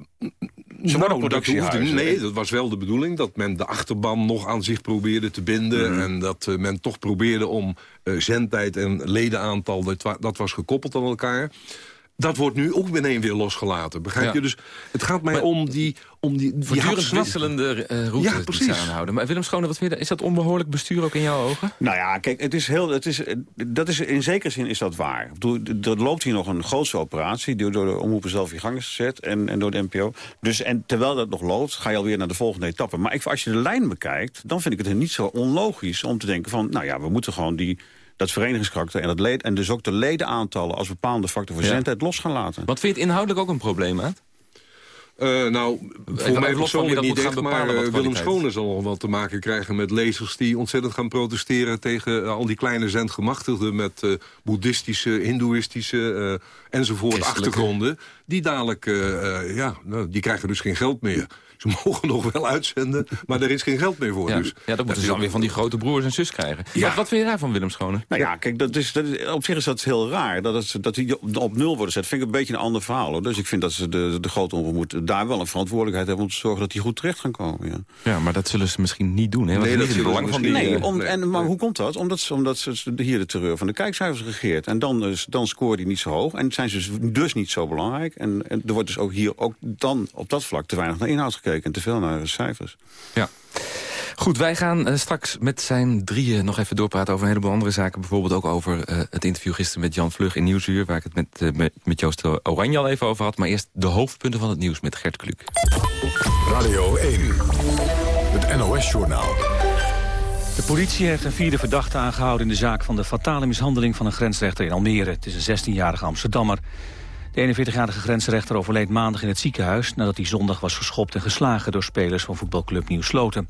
Ze nou, dat hoefde, nee, dat was wel de bedoeling. Dat men de achterban nog aan zich probeerde te binden. Mm -hmm. En dat uh, men toch probeerde om uh, zendtijd en ledenaantal... Dat, dat was gekoppeld aan elkaar. Dat wordt nu ook meteen weer losgelaten. Begrijp ja. je? Dus het gaat mij maar, om die... Om die, die
voortdurend wisselende uh, routes ja, precies. die aanhouden. Maar Willem Schone, wat vind je, is dat onbehoorlijk bestuur ook in jouw ogen?
Nou ja, kijk, het is heel, het is, dat is, in zekere zin is dat waar. Er loopt hier nog een grootste operatie... die door de omroepen zelf in gang is gezet en, en door de NPO. Dus, en terwijl dat nog loopt, ga je alweer naar de volgende etappe. Maar ik, als je de lijn bekijkt, dan vind ik het niet zo onlogisch... om te denken van, nou ja, we moeten gewoon die dat verenigingskarakter en, dat leed, en dus ook de ledenaantallen als bepaalde factor voor ja. zendtijd los gaan laten.
Wat vind je het inhoudelijk ook een probleem, hè?
Uh, nou, voor mij persoonlijk niet echt, maar uh, Willem Schone zal nog wel te maken krijgen met lezers... die ontzettend gaan protesteren tegen uh, al die kleine zendgemachtigden... met boeddhistische, hindoeïstische enzovoort achtergronden. Die dadelijk, ja, nou, die krijgen dus geen geld meer. Ze (laughs) mogen nog wel uitzenden, maar er is geen geld meer voor.
Ja,
dus,
ja dat moeten ze dan weer van die grote broers en zus krijgen. Ja. Wat, wat vind je daarvan, Willem Schone?
Nou ja, kijk, dat is, dat is, op zich is dat heel raar. Dat, het, dat die op nul worden gezet, vind ik een beetje een ander verhaal. Hoor. Dus ik vind dat ze de, de grote omroep moeten daar wel een verantwoordelijkheid hebben... om te zorgen dat die goed terecht gaan komen. Ja,
ja maar dat zullen ze misschien niet doen. Hè?
nee, dat is belang van die... Nee, om, en, maar hoe komt dat? Omdat, omdat ze hier de terreur van de kijkcijfers regeert. En dan, dan scoren die niet zo hoog. En zijn ze dus niet zo belangrijk. belangrijk. En, en er wordt dus ook hier ook dan op dat vlak te weinig naar inhoud gekeken... en te veel naar cijfers.
Ja. Goed, wij gaan uh, straks met zijn drieën nog even doorpraten over een heleboel andere zaken. Bijvoorbeeld ook over uh, het interview gisteren met Jan Vlug in Nieuwsuur... waar ik het met, uh, met, met Joost Oranje al even over had. Maar eerst de hoofdpunten van het nieuws met Gert Kluk.
Radio 1, het NOS-journaal.
De politie heeft een vierde verdachte aangehouden in de zaak van de fatale mishandeling van een grensrechter in Almere. Het is een 16-jarige Amsterdammer. De 41-jarige grensrechter overleed maandag in het ziekenhuis... nadat hij zondag was geschopt en geslagen door spelers van voetbalclub Nieuw Sloten.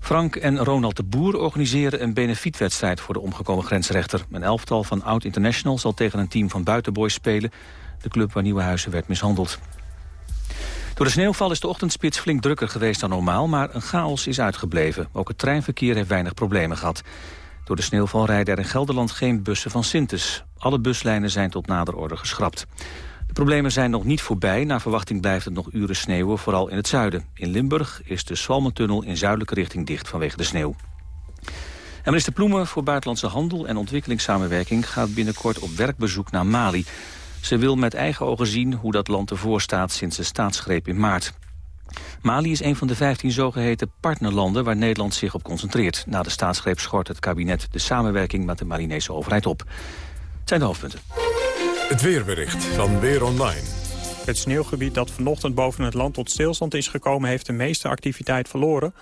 Frank en Ronald de Boer organiseren een benefietwedstrijd voor de omgekomen grensrechter. Een elftal van Oud International zal tegen een team van buitenboys spelen. De club waar Nieuwenhuizen werd mishandeld. Door de sneeuwval is de ochtendspits flink drukker geweest dan normaal... maar een chaos is uitgebleven. Ook het treinverkeer heeft weinig problemen gehad. Door de sneeuwval rijden er in Gelderland geen bussen van Sintes. Alle buslijnen zijn tot nader orde geschrapt. De problemen zijn nog niet voorbij. Naar verwachting blijft het nog uren sneeuwen, vooral in het zuiden. In Limburg is de Swalmentunnel in zuidelijke richting dicht vanwege de sneeuw. En minister Ploemen voor Buitenlandse Handel en Ontwikkelingssamenwerking... gaat binnenkort op werkbezoek naar Mali. Ze wil met eigen ogen zien hoe dat land ervoor staat sinds de staatsgreep in maart. Mali is een van de 15 zogeheten partnerlanden waar Nederland zich op concentreert. Na de staatsgreep schort het kabinet de samenwerking met de Malinese overheid op. Het zijn de hoofdpunten.
Het weerbericht van Weer Online.
Het sneeuwgebied dat vanochtend boven het land tot stilstand is gekomen... heeft de meeste activiteit verloren.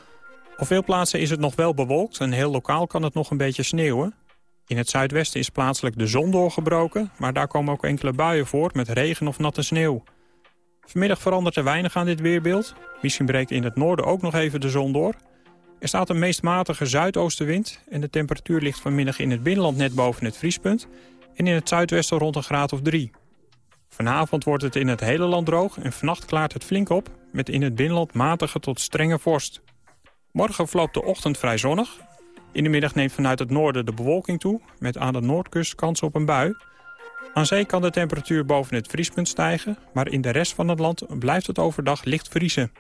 Op veel plaatsen is het nog wel bewolkt en heel lokaal kan het nog een beetje sneeuwen. In het zuidwesten is plaatselijk de zon doorgebroken... maar daar komen ook enkele buien voor met regen of natte sneeuw. Vanmiddag verandert er weinig aan dit weerbeeld. Misschien breekt in het noorden ook nog even de zon door. Er staat een meest matige zuidoostenwind... en de temperatuur ligt vanmiddag in het binnenland net boven het vriespunt... en in het zuidwesten rond een graad of drie. Vanavond wordt het in het hele land droog en vannacht klaart het flink op... met in het binnenland matige tot strenge vorst. Morgen verloopt de ochtend vrij zonnig. In de middag neemt vanuit het noorden de bewolking toe... met aan de noordkust kans op een bui... Aan zee kan de temperatuur boven het vriespunt stijgen... maar in de rest van het land blijft het overdag licht vriezen.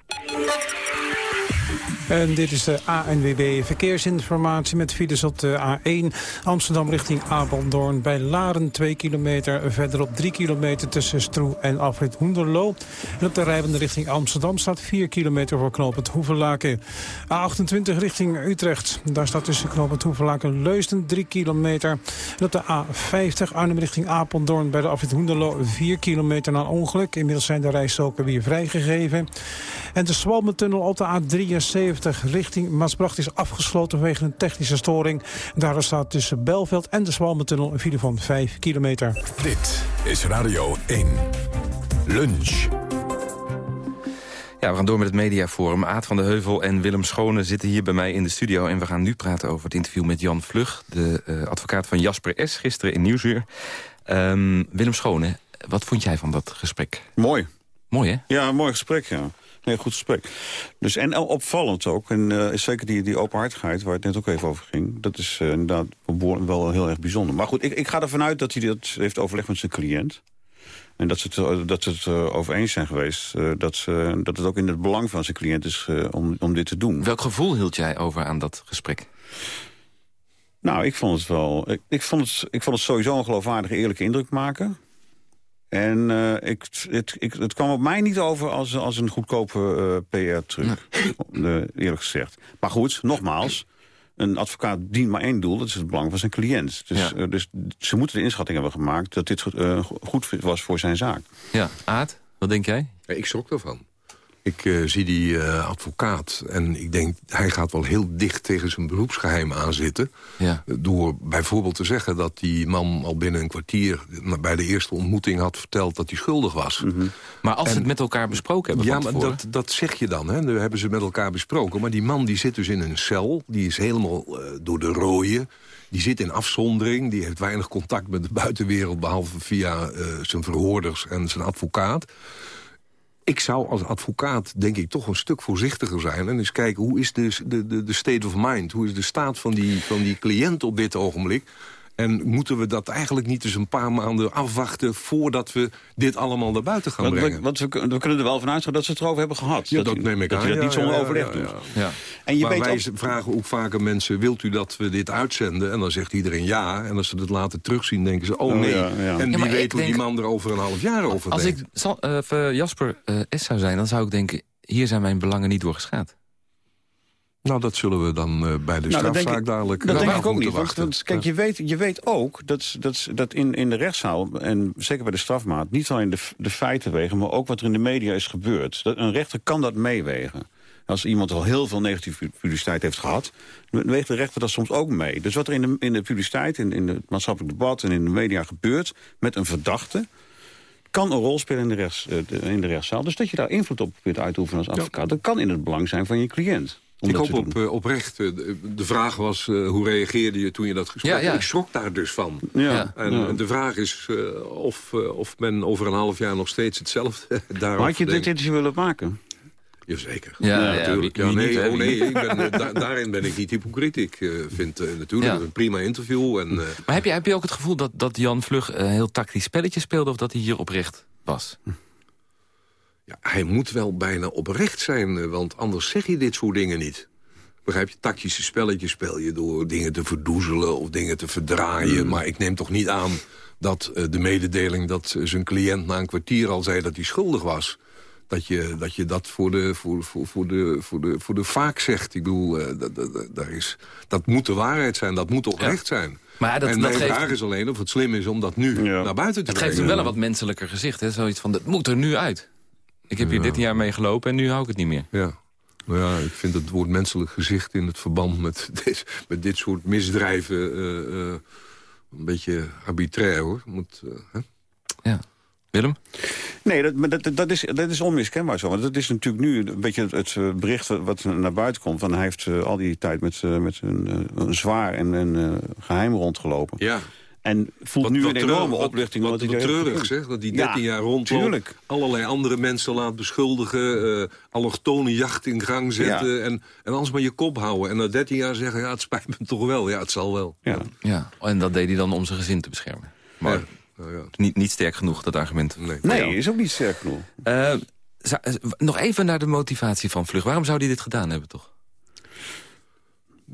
En dit is de ANWB Verkeersinformatie met files op de A1 Amsterdam richting Apeldoorn. Bij Laren 2 kilometer, verderop 3 kilometer tussen Stroe en Afrit Hoenderloo. En op de rijbende richting Amsterdam staat 4 kilometer voor knooppunt Hoevelaken. A28 richting Utrecht, daar staat tussen knooppunt Hoevelaken Leusden 3 kilometer. En op de A50 Arnhem richting Apeldoorn bij de Afrit Hoenderloo 4 kilometer na ongeluk. Inmiddels zijn de rijstoken weer vrijgegeven. En de Swalmentunnel op de A73 richting Maasbracht is afgesloten vanwege een technische storing. Daardoor staat tussen Belveld en de Zwalmentunnel een file van 5 kilometer.
Dit is Radio 1. Lunch.
Ja, we gaan door met het mediaforum. Aad van de Heuvel en Willem Schone zitten hier bij mij in de studio... en we gaan nu praten over het interview met Jan Vlug... de uh, advocaat van Jasper S. gisteren in Nieuwsuur. Um, Willem Schone, wat vond jij van dat gesprek?
Mooi.
Mooi, hè?
Ja, een mooi gesprek, ja. Nee, goed gesprek. Dus, en opvallend ook, en uh, is zeker die, die openhartigheid... waar het net ook even over ging, dat is uh, inderdaad wel heel erg bijzonder. Maar goed, ik, ik ga ervan uit dat hij dat heeft overlegd met zijn cliënt. En dat ze het, dat ze het uh, over eens zijn geweest. dat, ze, dat het ook in het belang van zijn cliënt is om, om dit te doen.
Welk gevoel hield jij over aan dat gesprek?
Nou, ik vond het wel... Ik, ik, vond, het, ik vond het sowieso een geloofwaardige, eerlijke indruk maken. En uh, ik, het, ik, het kwam op mij niet over als, als een goedkope uh, PR-truc, nee. eerlijk gezegd. Maar goed, nogmaals, een advocaat dient maar één doel, dat is het belang van zijn cliënt. Dus, ja. uh, dus ze moeten de inschatting hebben gemaakt dat dit goed was voor zijn zaak.
Ja, Aad, wat denk jij?
Ik schrok ervan. Ik uh, zie die uh, advocaat en ik denk, hij gaat wel heel dicht tegen zijn beroepsgeheim aanzitten.
Ja.
Door bijvoorbeeld te zeggen dat die man al binnen een kwartier... bij de eerste ontmoeting had verteld dat hij schuldig was.
Mm -hmm. Maar als en, ze het met elkaar besproken hebben
Ja, maar dat, dat zeg je dan. Hè. Dat hebben ze met elkaar besproken. Maar die man die zit dus in een cel. Die is helemaal uh, door de rooien. Die zit in afzondering. Die heeft weinig contact met de buitenwereld... behalve via zijn verhoorders en zijn advocaat ik zou als advocaat, denk ik, toch een stuk voorzichtiger zijn... en eens kijken, hoe is de, de, de state of mind? Hoe is de staat van die, van die cliënt op dit ogenblik? En moeten we dat eigenlijk niet eens een paar maanden afwachten... voordat we dit allemaal naar buiten gaan
Want,
brengen?
we, want we, we kunnen er wel van uitgaan dat ze het erover hebben gehad.
Ja, dat, neem ik
dat
aan.
dat
Ja,
niet zonder
ja,
overleg
ja,
doet.
ja.
Ja.
En je
maar
weet
wij
ook-
vragen ook vaker mensen... wilt u dat we dit uitzenden? En dan zegt iedereen ja. En als ze het later terugzien, denken ze... oh
Oh,
nee.
ja, ja.
En
maar
weet hoe die man er over een half jaar over
Als
denkt.
ik Sal- eh, Jasper eh, S zou zijn, dan zou ik denken... hier zijn mijn belangen niet door geschaad.
Nou, dat zullen we dan eh, bij de
Nou, dat denk
strafzaak
ik-
dadelijk
Dat
eh,
denk ik ook niet. Want,
wachten.
want kijk, je weet, je weet ook dat, dat, dat in, in de rechtszaal... en zeker bij de strafmaat... niet alleen de, de feiten wegen... maar ook wat er in de media is gebeurd. Dat, een rechter kan dat meewegen. Als iemand al heel veel negatieve publiciteit heeft gehad... dan weegt de rechter dat soms ook mee. Dus wat er in de, in de publiciteit, in, in het maatschappelijk debat... en in de media gebeurt met een verdachte... kan een rol spelen in de, rechts, eh, de- in de rechtszaal. Dus dat je daar invloed op kunt uitoefenen als advocaat... dat kan in het belang zijn van je cliënt. Om
Ik hoop op, eh, oprecht. eh, de, vraag was, eh, hoe reageerde je toen je dat gesprek
Ja, ja.
Ik schrok daar dus van.
Ja,
En
ja.
de vraag is eh, of, of men over een half jaar nog steeds hetzelfde (laughs) daarover
Maar had je dit interview willen maken?
Jazeker.
Ja, ja,
natuurlijk. Ja, nee,
niet,
oh, nee ik ben, da- daarin ben ik niet hypocriet. Ik eh, vind natuurlijk
Ja.
een prima interview. En, eh,
Maar heb je, heb je ook het gevoel dat, dat Jan Vlug een heel tactisch spelletje speelde... of dat hij hier oprecht was?
Ja, hij moet wel bijna oprecht zijn, eh, want anders zeg je dit soort dingen niet. Begrijp je, tactische spelletjes speel je door dingen te verdoezelen of dingen te verdraaien.
Hmm.
Maar ik neem toch niet aan dat eh, de mededeling dat eh, zijn cliënt na een kwartier al zei dat hij schuldig was. Dat je dat, je dat voor, de, voor, voor, voor, de, voor, de, voor de vaak zegt. Ik bedoel, dat, daar is, dat moet de waarheid zijn, dat moet oprecht zijn.
Maar dat-
en
dat
mijn
geeft-
vraag is alleen of het slim is om dat nu naar buiten te
Het geeft
brengen.
hem wel een wat menselijker gezicht. Hè? Zoiets van, dat moet er nu uit. Ik heb hier dit jaar mee gelopen en nu hou ik het niet meer.
Ja. Nou ja, ik vind het woord menselijk gezicht in het verband met, (laughs) dit- met dit soort misdrijven eh, eh, een beetje arbitrair hoor. Moet, eh, hè?
Ja. Willem?
Nee, dat, maar dat, dat, is, dat is onmiskenbaar zo. Want dat is natuurlijk nu een beetje het, het bericht wat naar buiten komt. Van hij heeft al die tijd met, met een, een zwaar en een eh, geheim rondgelopen.
Ja.
En voelt nu een
treurig-
enorme
wat-
opluchting.
Wat, wat
er-
treurig zeg, dat die
Ja,
13 jaar rondloopt.
tuurlijk.
Allerlei andere mensen laat beschuldigen. eh allochtone jacht in gang zetten.
Ja.
En, en alles maar je kop houden. En na 13 jaar zeggen, ja het spijt me (laughs) toch wel. Ja, het zal wel.
Ja.
Ja, en dat deed hij dan om zijn gezin te beschermen. Maar
Ja. Nou ja.
niet, niet sterk genoeg, dat argument.
Nee.
Nee, is ook niet sterk genoeg.
Eh, eh, nog even naar de motivatie van Vlug. Waarom zou hij dit gedaan hebben, toch?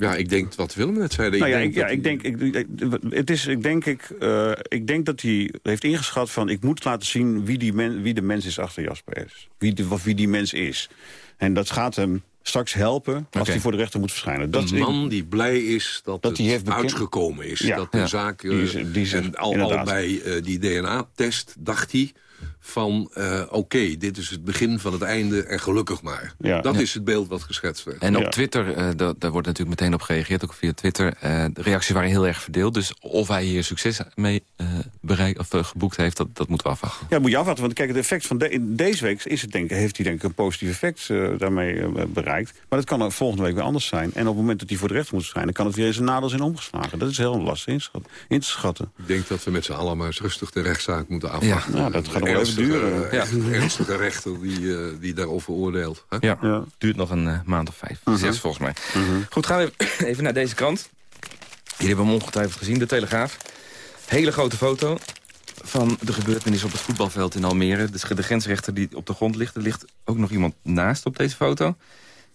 Ja, ik denk wat Willem net zei.
Nou ja, ik, ja,
dat
ik denk, ik, ik- het is, ik denk, ik, eh, ik denk dat hij heeft ingeschat van... ik moet laten zien wie, die men, wie de mens is achter Jasper S. Wie, de, wie die mens is. En dat gaat hem straks helpen als hij voor de rechter moet verschijnen. Dat
een
is-
man die blij is dat,
Dat
het
hij heeft
uitgekomen is.
Ja.
Dat de
Ja.
zaak... eh,
Die is- die is-
en al, al bij eh, die DNA-test dacht hij van... eh, oké, dit is het begin van het einde en gelukkig maar.
Ja.
Dat
Ja.
is het beeld wat geschetst werd.
En op
Ja.
Twitter, eh, da- daar wordt natuurlijk meteen op gereageerd, ook via Twitter. Eh, de reacties waren heel erg verdeeld. Dus of hij hier succes mee eh, bereik, of, geboekt heeft, dat, dat moeten we afwachten.
Ja, moet je afwachten. Want kijk, het effect van de, deze week is het, denk, heeft hij denk ik een positief effect eh, daarmee bereikt. Maar dat kan er volgende week weer anders zijn. En op het moment dat hij voor de rechter moet verschijnen... kan het weer zijn nadeel zijn omgeslagen. Dat is heel lastig in te schatten.
Ik denk dat we met z'n allen maar eens rustig de rechtszaak moeten afwachten.
Ja, nou, dat gaat nog wel duren.
eh,
Ja. (laughs)
een ernstige rechter die, eh, die daarover oordeelt. hè?
Ja,
Ja.
duurt nog een eh, maand of vijf.
Mhm.
Zes volgens mij. Goed, gaan we even, (clears throat) even naar deze krant. Jullie hebben hem ongetwijfeld gezien, de Telegraaf. Hele grote foto van de gebeurtenis op het voetbalveld in Almere. Dus de grensrechter die op de grond ligt. Er ligt ook nog iemand naast op deze foto.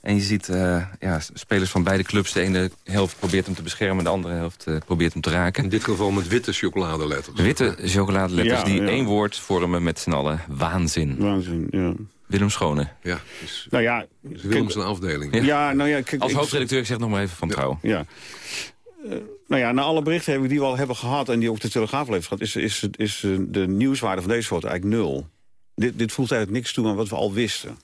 En je ziet eh, ja, spelers van beide clubs. De ene helft probeert hem te beschermen, de andere helft eh, probeert hem te raken.
In dit geval met witte chocoladeletters.
De witte chocoladeletters
Ja,
die
ja.
één woord vormen met z'n allen. Waanzin.
Waanzin, ja.
Willem Schone.
Ja, is,
Nou ja,
is Willem zijn afdeling.
Ja.
ja, nou ja, kijk,
Als hoofdredacteur, ik zeg nog maar even van trouw.
Ja. Eh, nou ja, na alle berichten hebben die we al hebben gehad... en die ook de Telegraaf al heeft gehad... is, is, is de nieuwswaarde van deze foto eigenlijk nul. Dit, dit voelt eigenlijk niks toe aan wat we al wisten.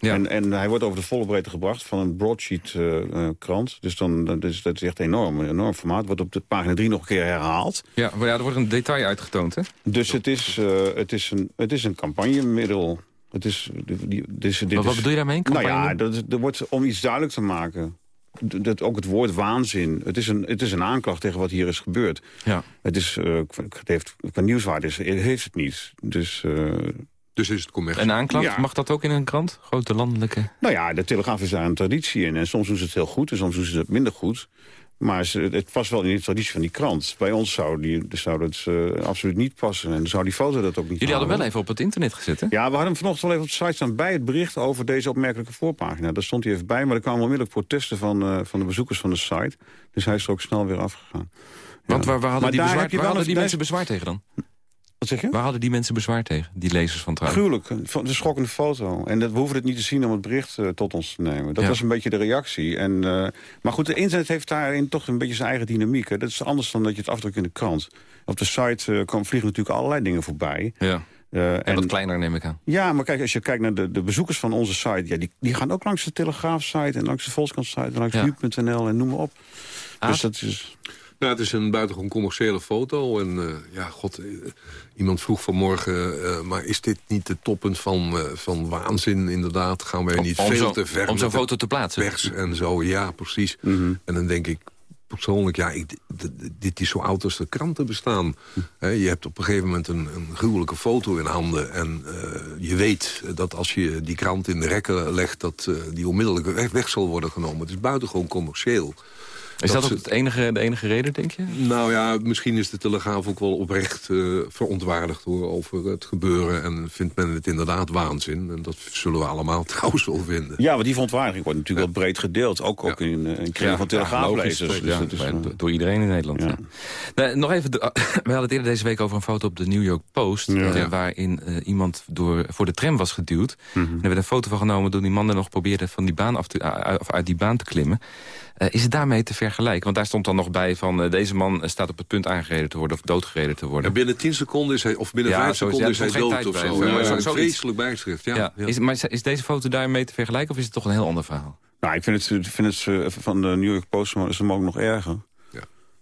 Ja.
En, en hij wordt over de volle breedte gebracht van een broadsheet eh, eh, krant. Dus dan, dat, is, dat is echt enorm. Een enorm formaat. Wordt op de pagina 3 nog een keer herhaald.
Ja, maar ja, er wordt een detail uitgetoond, hè?
Dus het is, eh, het is, een, het is een campagnemiddel. Het is, die, dit dit
Maar wat
is-
bedoel je daarmee, een
Nou ja, dat, er wordt, om iets duidelijk te maken... Dat ook het woord waanzin. Het is, een, het is een aanklacht tegen wat hier is gebeurd.
Ja.
Het is, het heeft, qua nieuwswaarde is, heeft het niet. Dus,
Dus is het commercie.
Een aanklacht,
Ja.
mag dat ook in een krant? Grote landelijke...
nou ja, de Telegraaf is daar een traditie in. En soms doen ze het heel goed en soms doen ze het minder goed. Maar ze, het past wel in de traditie van die krant. Bij ons zou, die, zou dat eh, absoluut niet passen. En dan zou die foto dat ook niet
Jullie hadden wel even op het internet gezet, hè?
Ja, we hadden hem vanochtend wel even op de site staan bij het bericht over deze opmerkelijke voorpagina. Daar stond hij even bij, maar er kwamen onmiddellijk protesten van, eh, van de bezoekers van de site. Dus hij is er ook snel weer afgegaan.
Want waar, waar hadden,
Maar
die, bezwaar,
heb je
waar hadden die mensen bezwaar tegen dan?
Wat zeg je?
Waar hadden die mensen bezwaar tegen, die lezers van Trouw?
Gruwelijk, een schokkende foto. En dat, we hoeven het niet te zien om het bericht eh, tot ons te nemen. Dat
Ja.
was een beetje de reactie. En, eh, maar goed, de internet heeft daarin toch een beetje zijn eigen dynamiek. Hè. Dat is anders dan dat je het afdrukt in de krant. Op de site komen vliegen natuurlijk allerlei dingen voorbij.
Ja. En wat kleiner neem ik aan.
Ja, maar kijk, als je kijkt naar de, de bezoekers van onze site... Ja, die, die gaan ook langs de Telegraaf-site en langs de Volkskrant-site... en langs
Ja.
nu.nl en noem maar op.
Ah.
Dus dat is...
Nou, het is een buitengewoon commerciële foto. En eh, ja, god, eh, iemand vroeg vanmorgen... eh, maar is dit niet de toppunt van, eh, van waanzin inderdaad? Gaan wij niet
Om
veel
zo-
te ver
om zo'n foto te plaatsen?
Pers en zo, ja, precies. En dan denk ik persoonlijk, ja, ik, dit is zo oud als de kranten bestaan. Hè, je hebt op een gegeven moment een, een gruwelijke foto in handen... en eh, je weet dat als je die krant in de rekken legt... dat die onmiddellijk weg, weg zal worden genomen. Het is buitengewoon commercieel.
Is dat,
ze-
ook het enige, de enige reden, denk je?
nou ja, misschien is de Telegraaf ook wel oprecht eh, verontwaardigd hoor, over het gebeuren. En vindt men het inderdaad waanzin. En dat zullen we allemaal (laughs) trouwens wel vinden.
Ja, want die verontwaardiging wordt natuurlijk wel breed gedeeld. Ook, ook in, eh, in kringen van telegraaflezers. Dus eh,
do- door iedereen in Nederland. ja. Nee, nog even, de- (coughs) we hadden het eerder deze week over een foto op de New York Post... eh, waarin eh, iemand door, voor de tram was geduwd.
Mhm.
En er werd een foto van genomen toen die man er nog probeerde van die baan af te, uh, of uit die baan te klimmen. Eh, is het daarmee te vergelijken? Want daar stond dan nog bij van eh, deze man staat op het punt aangereden te worden... of doodgereden te worden.
En binnen 10 seconden is hij, of binnen
Ja,
5
zo is-
seconden
ja,
is hij dood of zo. Ja,
Maar
een vreselijk bijschrift, ja.
Ja.
ja.
Is, maar is- is deze foto daarmee te vergelijken of is het toch een heel ander verhaal?
Nou, ik vind het, vind het eh, van de New York Post is hem ook nog erger.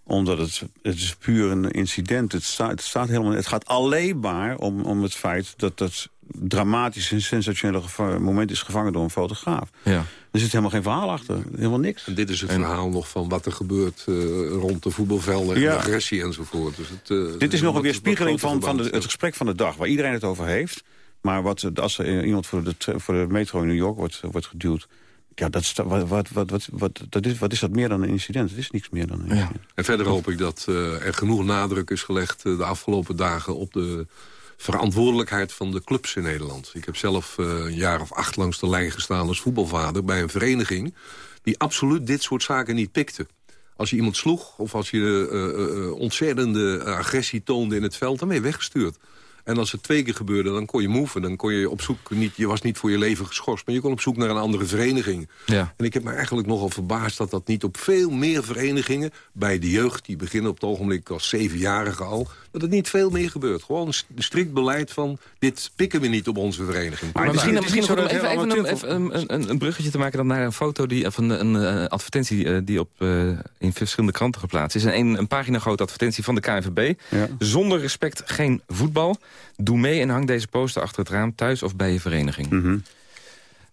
Omdat het, het is puur een incident. Het, staat het, staat helemaal, het gaat alleen maar om, om het feit dat dat dramatisch en sensationele moment is gevangen door een fotograaf.
Ja.
Er zit helemaal geen verhaal achter. Helemaal niks.
En dit is het verhaal nog van wat er gebeurt eh, rond de voetbalvelden...
Ja.
en agressie enzovoort. Dus het, eh,
Dit is nog een weerspiegeling van, van de, het gesprek van de dag... waar iedereen het over heeft. Maar wat, als er eh, iemand voor de, voor de metro in New York wordt, wordt geduwd... Ja, dat is, wat, wat, wat, wat, wat, dat is, wat is dat meer dan een incident? Het is niks meer dan een incident.
En verder hoop ik dat eh, er genoeg nadruk is gelegd eh, de afgelopen dagen op de verantwoordelijkheid van de clubs in Nederland. Ik heb zelf eh, een jaar of acht langs de lijn gestaan als voetbalvader bij een vereniging die absoluut dit soort zaken niet pikte. Als je iemand sloeg of als je eh, eh, ontzettende agressie toonde in het veld, dan ben je weggestuurd. En als het twee keer gebeurde, dan kon je moven. Dan kon je op zoek, niet, je was niet voor je leven geschorst... maar je kon op zoek naar een andere vereniging.
Ja.
En ik heb me eigenlijk nogal verbaasd dat dat niet op veel meer verenigingen... bij de jeugd, die beginnen op het ogenblik als zevenjarige al... dat het niet veel meer gebeurt. Gewoon een strikt beleid van, dit pikken we niet op onze vereniging.
Maar misschien, misschien goed om even, even, een, even een, een, een bruggetje te maken dan naar een foto die, of een, een, eh, advertentie eh, die op, eh, in verschillende kranten geplaatst is. Een, een pagina grote advertentie van de KNVB. Zonder respect geen voetbal. Doe mee en hang deze poster achter het raam, thuis of bij je vereniging.
Mhm.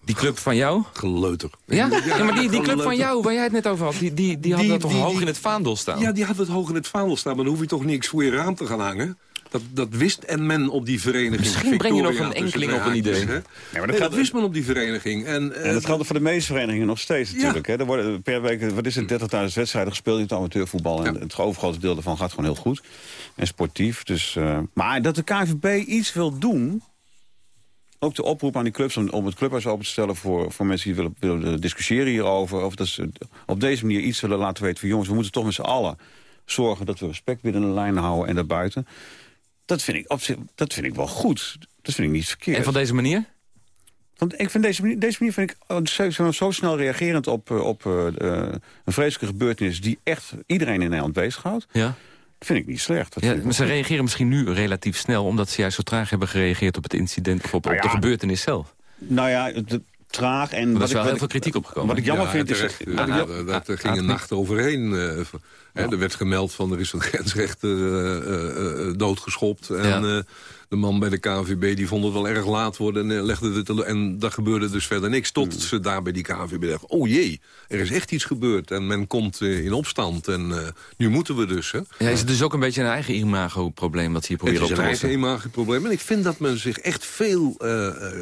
Die club van jou?
Geleuter.
Ja? ja, maar die, die club van jou, waar jij het net over had, die, die, die had
Die-
dat toch
die-
hoog
die-
in het vaandel staan?
Ja, die had het hoog in het vaandel staan, maar dan hoef je toch niks voor je raam te gaan hangen. Dat, dat wist en men op die vereniging.
Misschien breng je nog een enkeling op een idee.
hè?
Ja,
maar dat
Nee,
gaat-
dat wist men op die vereniging. En, eh,
En dat geldt voor de meeste verenigingen nog steeds natuurlijk. Hè. Er worden per week, wat is het, 30.000 wedstrijden gespeeld in het amateurvoetbal. En het overgrote deel daarvan gaat gewoon heel goed. En sportief. Dus, eh, maar dat de KVB iets wil doen... Ook de oproep aan die clubs om, om het clubhuis open te stellen... voor, voor mensen die willen, willen discussiëren hierover. Of dat ze op deze manier iets willen laten weten van... jongens, we moeten toch met z'n allen zorgen dat we respect binnen de lijn houden en daarbuiten. Dat vind ik, op zich- dat vind ik wel goed. Dat vind ik niet verkeerd.
En van deze manier?
Want ik vind deze manier, deze manier vind ik oh, zo, zo, snel reagerend op, eh, op eh, eh, een vreselijke gebeurtenis... die echt iedereen in Nederland bezighoudt.
Ja.
Dat vind ik niet slecht. Dat
Ja, maar ze
goed.
reageren misschien nu relatief snel... omdat ze juist zo traag hebben gereageerd op het incident... of op,
Nou
op de gebeurtenis zelf.
Nou ja, het- traag en...
er
wat
is wel
ik-
heel
wat
veel
ik-
kritiek opgekomen.
Wat ik jammer
Ja,
vind is...
terecht. Ja, dat, dat ging een nacht overheen. eh, hè, er werd gemeld van er is een (laughs) grensrechter eh, eh, doodgeschopt. En
Ja.
eh, de man bij de KNVB die vond het wel erg laat worden. En, eh, legde het en daar gebeurde dus verder niks. Tot
Hmm.
ze daar bij die KNVB dachten, oh jee, er is echt iets gebeurd. En men komt eh, in opstand. En eh, nu moeten we dus. Hè.
Ja, is het dus ook een beetje een eigen imago-probleem... dat ze hier
Het
proberen
is
op
een
te
eigen
lossen?
imagoprobleem. En ik vind dat men zich echt veel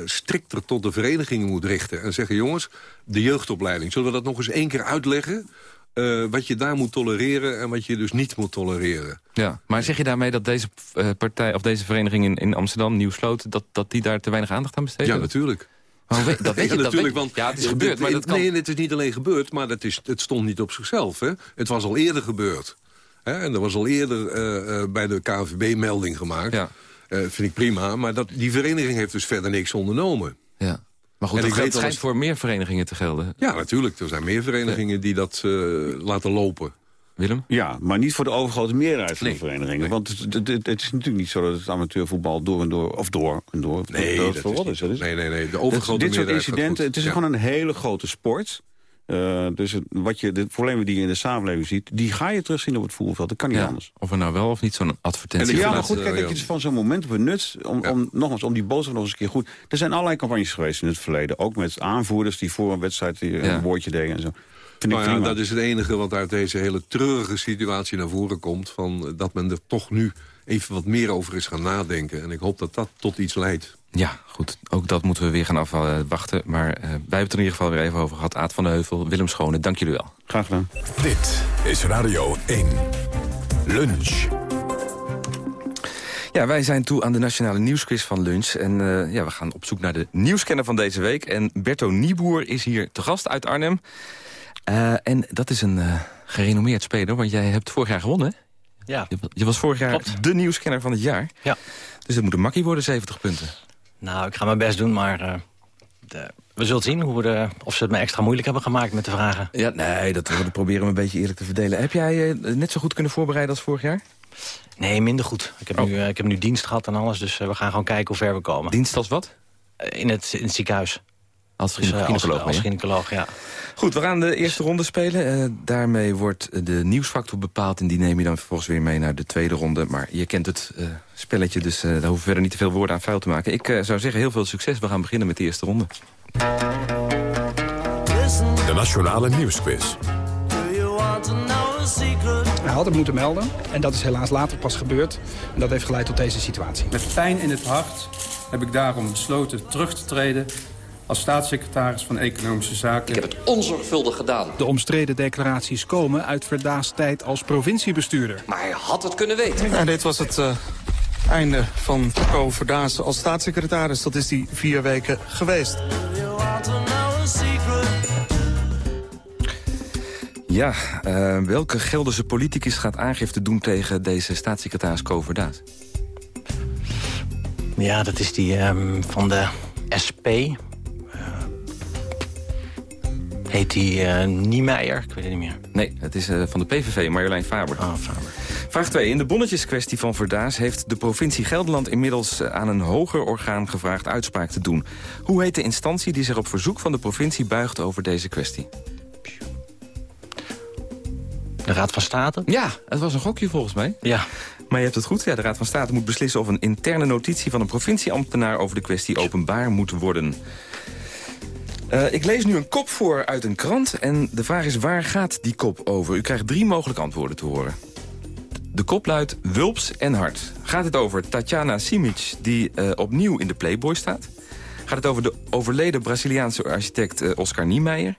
strikter tot de verenigingen moet richten. En zeggen, jongens, de jeugdopleiding, zullen we dat nog eens één keer uitleggen? Eh, wat je daar moet tolereren en wat je dus niet moet tolereren.
Ja, maar zeg je daarmee dat deze eh, partij of deze vereniging in, in Amsterdam, Nieuwsloot, dat, dat die daar te weinig aandacht aan besteden?
Ja, natuurlijk. (laughs)
Weet- dat weet je,
ja, natuurlijk, want
ja, het is gebeurd, maar dat kan...
Nee, het is niet alleen gebeurd, maar dat is, het stond niet op zichzelf. Hè? Het was al eerder gebeurd. Hè? En er was al eerder eh, bij de KNVB melding gemaakt.
Ja.
Vind ik prima, maar dat, die vereniging heeft dus verder niks ondernomen.
Ja. Maar goed,
En
dat schijnt
eens-
voor meer verenigingen te gelden.
Ja, natuurlijk. Er zijn meer verenigingen die dat eh, laten lopen.
Willem?
Ja, maar niet voor de overgrote meerderheid van
Nee.
de verenigingen. Want het, het, is natuurlijk niet zo dat het amateurvoetbal door en door... of door en door...
Nee,
door,
dat is
wat
niet
is. Dat
zo.
is
Nee, nee, nee. De
Dat-
overgrote
dit soort incidenten, het is
Ja.
gewoon een hele grote sport. Eh, dus het, wat je, de problemen die je in de samenleving ziet... die ga je terugzien op het voetbalveld. Dat kan niet
Ja.
anders.
Of er nou wel of niet zo'n advertentie
Ja, maar goed, kijk, dat je van zo'n moment benut... Om, om, nogmaals, om die boodschap nog eens een keer goed... Er zijn allerlei campagnes geweest in het verleden. Ook met aanvoerders die voor een wedstrijd
Ja.
een woordje deden en zo. Vind ik
Nou ja, dat is het enige wat uit deze hele treurige situatie naar voren komt. Van, eh, dat men er toch nu even wat meer over is gaan nadenken. En ik hoop dat dat tot iets leidt.
Ja, goed. Ook dat moeten we weer gaan afwachten. Maar eh, wij hebben het er in ieder geval weer even over gehad. Aad van de Heuvel, Willem Schone, dank jullie wel.
Graag gedaan.
Dit is Radio 1. Lunch.
Ja, wij zijn toe aan de Nationale Nieuwsquiz van Lunch. En eh, ja, we gaan op zoek naar de nieuwskenner van deze week. En Berto Nieboer is hier te gast uit Arnhem. Eh, en dat is een eh, gerenommeerd speler, want jij hebt vorig jaar gewonnen, hè?
Ja.
Je, je was vorig jaar
Klopt.
de nieuwskenner van het jaar.
Ja.
Dus het moet een makkie worden, 70 punten.
Nou, ik ga mijn best doen, maar eh, de- we zullen zien hoe we de, of ze het me extra moeilijk hebben gemaakt met de vragen.
Ja, nee, dat we proberen we een beetje eerlijk te verdelen. Heb jij eh, net zo goed kunnen voorbereiden als vorig jaar?
Nee, minder goed. Ik heb,
Oh.
nu, eh, ik heb nu dienst gehad en alles, dus we gaan gewoon kijken hoe ver we komen.
Dienst als wat?
In, het, in het ziekenhuis.
Als
Dus, eh, als,
gynaecoloog,
als ja.
Goed, we gaan de eerste ronde spelen. Eh, daarmee wordt de nieuwsfactor bepaald... en die neem je dan vervolgens weer mee naar de tweede ronde. Maar je kent het eh, spelletje, dus eh, daar hoeven we verder niet te veel woorden aan vuil te maken. Ik zou zeggen, heel veel succes. We gaan beginnen met de eerste ronde.
De Nationale Nieuwsquiz.
Hij had het moeten melden en dat is helaas later pas gebeurd. En dat heeft geleid tot deze situatie.
Met pijn in het hart heb ik daarom besloten terug te treden... als staatssecretaris van Economische Zaken. Ik heb het
Onzorgvuldig gedaan. De omstreden declaraties komen uit Verdaas tijd als provinciebestuurder.
Maar hij had het kunnen weten.
Ja, dit was het eh, einde van Co Verdaas als staatssecretaris. Dat is die vier weken geweest.
Ja, eh, welke Gelderse politicus gaat aangifte doen tegen deze staatssecretaris Koverdaas?
Ja, dat is die ehm, van de SP. Heet die eh Niemeyer? Ik weet het niet meer.
Nee, het is eh, van de PVV, Marjolein Faber.
Ah, Faber.
Vraag 2. In de bonnetjeskwestie van Verdaas heeft de provincie Gelderland inmiddels eh, aan een hoger orgaan gevraagd uitspraak te doen. Hoe heet de instantie die zich op verzoek van de provincie buigt over deze kwestie?
De Raad van State?
Ja, het was een gokje volgens mij.
Ja.
Maar je hebt het goed. Ja, de Raad van State moet beslissen of een interne notitie van een provincieambtenaar over de kwestie openbaar moet worden. Eh, ik lees nu een kop voor uit een krant en de vraag is waar gaat die kop over? U krijgt drie mogelijke antwoorden te horen. De kop luidt Wulps en Hart. Gaat het over Tatjana Simic die eh, opnieuw in de Playboy staat? Gaat het over de overleden Braziliaanse architect eh, Oscar Niemeyer?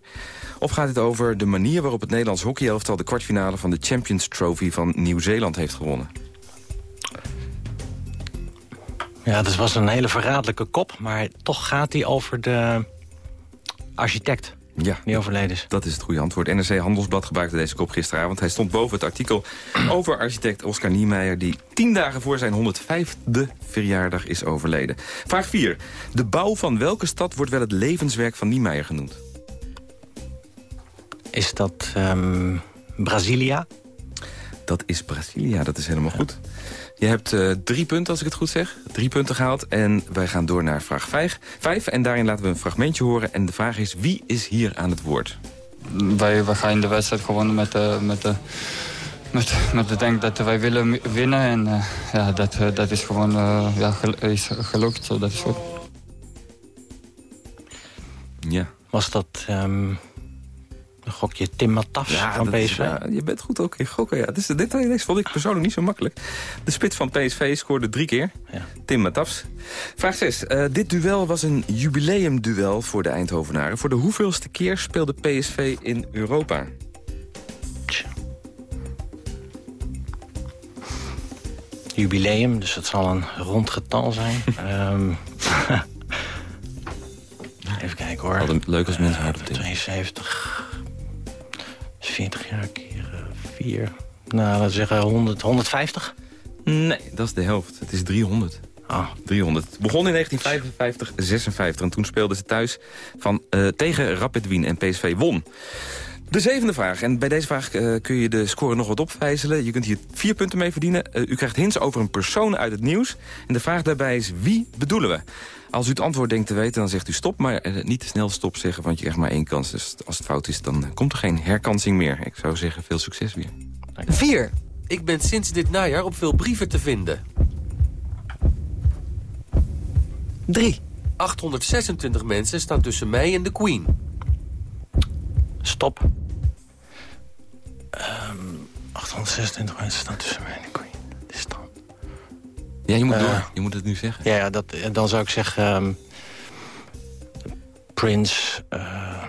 Of gaat het over de manier waarop het Nederlands hockeyelftal... de kwartfinale van de Champions Trophy van Nieuw-Zeeland heeft gewonnen?
Ja, dat was een hele verraderlijke kop, maar toch gaat die over de architect.
Ja,
die overleden is.
Dat is het goede antwoord. NRC Handelsblad gebruikte deze kop gisteravond. Hij stond boven het artikel (clears throat) over architect Oscar Niemeyer... die tien dagen voor zijn 105e verjaardag is overleden. Vraag 4. De bouw van welke stad wordt wel het levenswerk van Niemeyer genoemd?
Is dat ehm, Brasilia?
Dat is Brasilia, dat is helemaal goed. Je hebt eh, drie punten, als ik het goed zeg. Drie punten gehaald. En wij gaan door naar vraag 5. Vijf, en daarin laten we een fragmentje horen. En de vraag is, wie is hier aan het woord?
Wij, wij gaan de wedstrijd gewonnen met de, met de, met, met de denk dat wij willen winnen. En eh, ja, dat, eh, dat is gewoon eh, ja, gel- is gelukt, zo dat is goed.
Ja.
Was dat ehm, gokje Tim Matas
ja, van
PSV.
Je bent goed ook in gokken, ja. Dus dit, dit vond ik persoonlijk niet zo makkelijk. De spits van PSV scoorde drie keer. Ja. Tim Matas. Vraag 6. Eh, dit duel was een jubileumduel voor de Eindhovenaren. Voor de hoeveelste keer speelde PSV in Europa?
Jubileum, dus het zal een rond getal zijn. (laughs) Ehm, (laughs) even kijken hoor.
Leuk als mensen eh, houden op
72. 40 jaar keer 4. Nou, laten we zeggen 100, 150.
Nee, dat is de helft. Het is 300.
Ah.
300. Het begon in 1955, 56 en toen speelden ze thuis van, eh, tegen Rapid Wien en PSV won. De zevende vraag. En bij deze vraag eh, kun je de score nog wat opvijzelen. Je kunt hier vier punten mee verdienen. Eh, u krijgt hints over een persoon uit het nieuws. En de vraag daarbij is wie bedoelen we? Als u het antwoord denkt te weten, dan zegt u stop. Maar eh, niet te snel stop zeggen, want je krijgt maar één kans. Dus als het fout is, dan komt er geen herkansing meer. Ik zou zeggen, veel succes weer.
4. Ik ben sinds dit najaar op veel brieven te vinden. 3. 826 mensen staan tussen mij en de Queen.
Stop. Ehm 826 mensen staan tussen mij en de Queen.
Ja, je moet
Eh,
door. Je moet het nu zeggen.
Ja, ja dat, eh, dan zou ik zeggen... ehm, Prins... eh,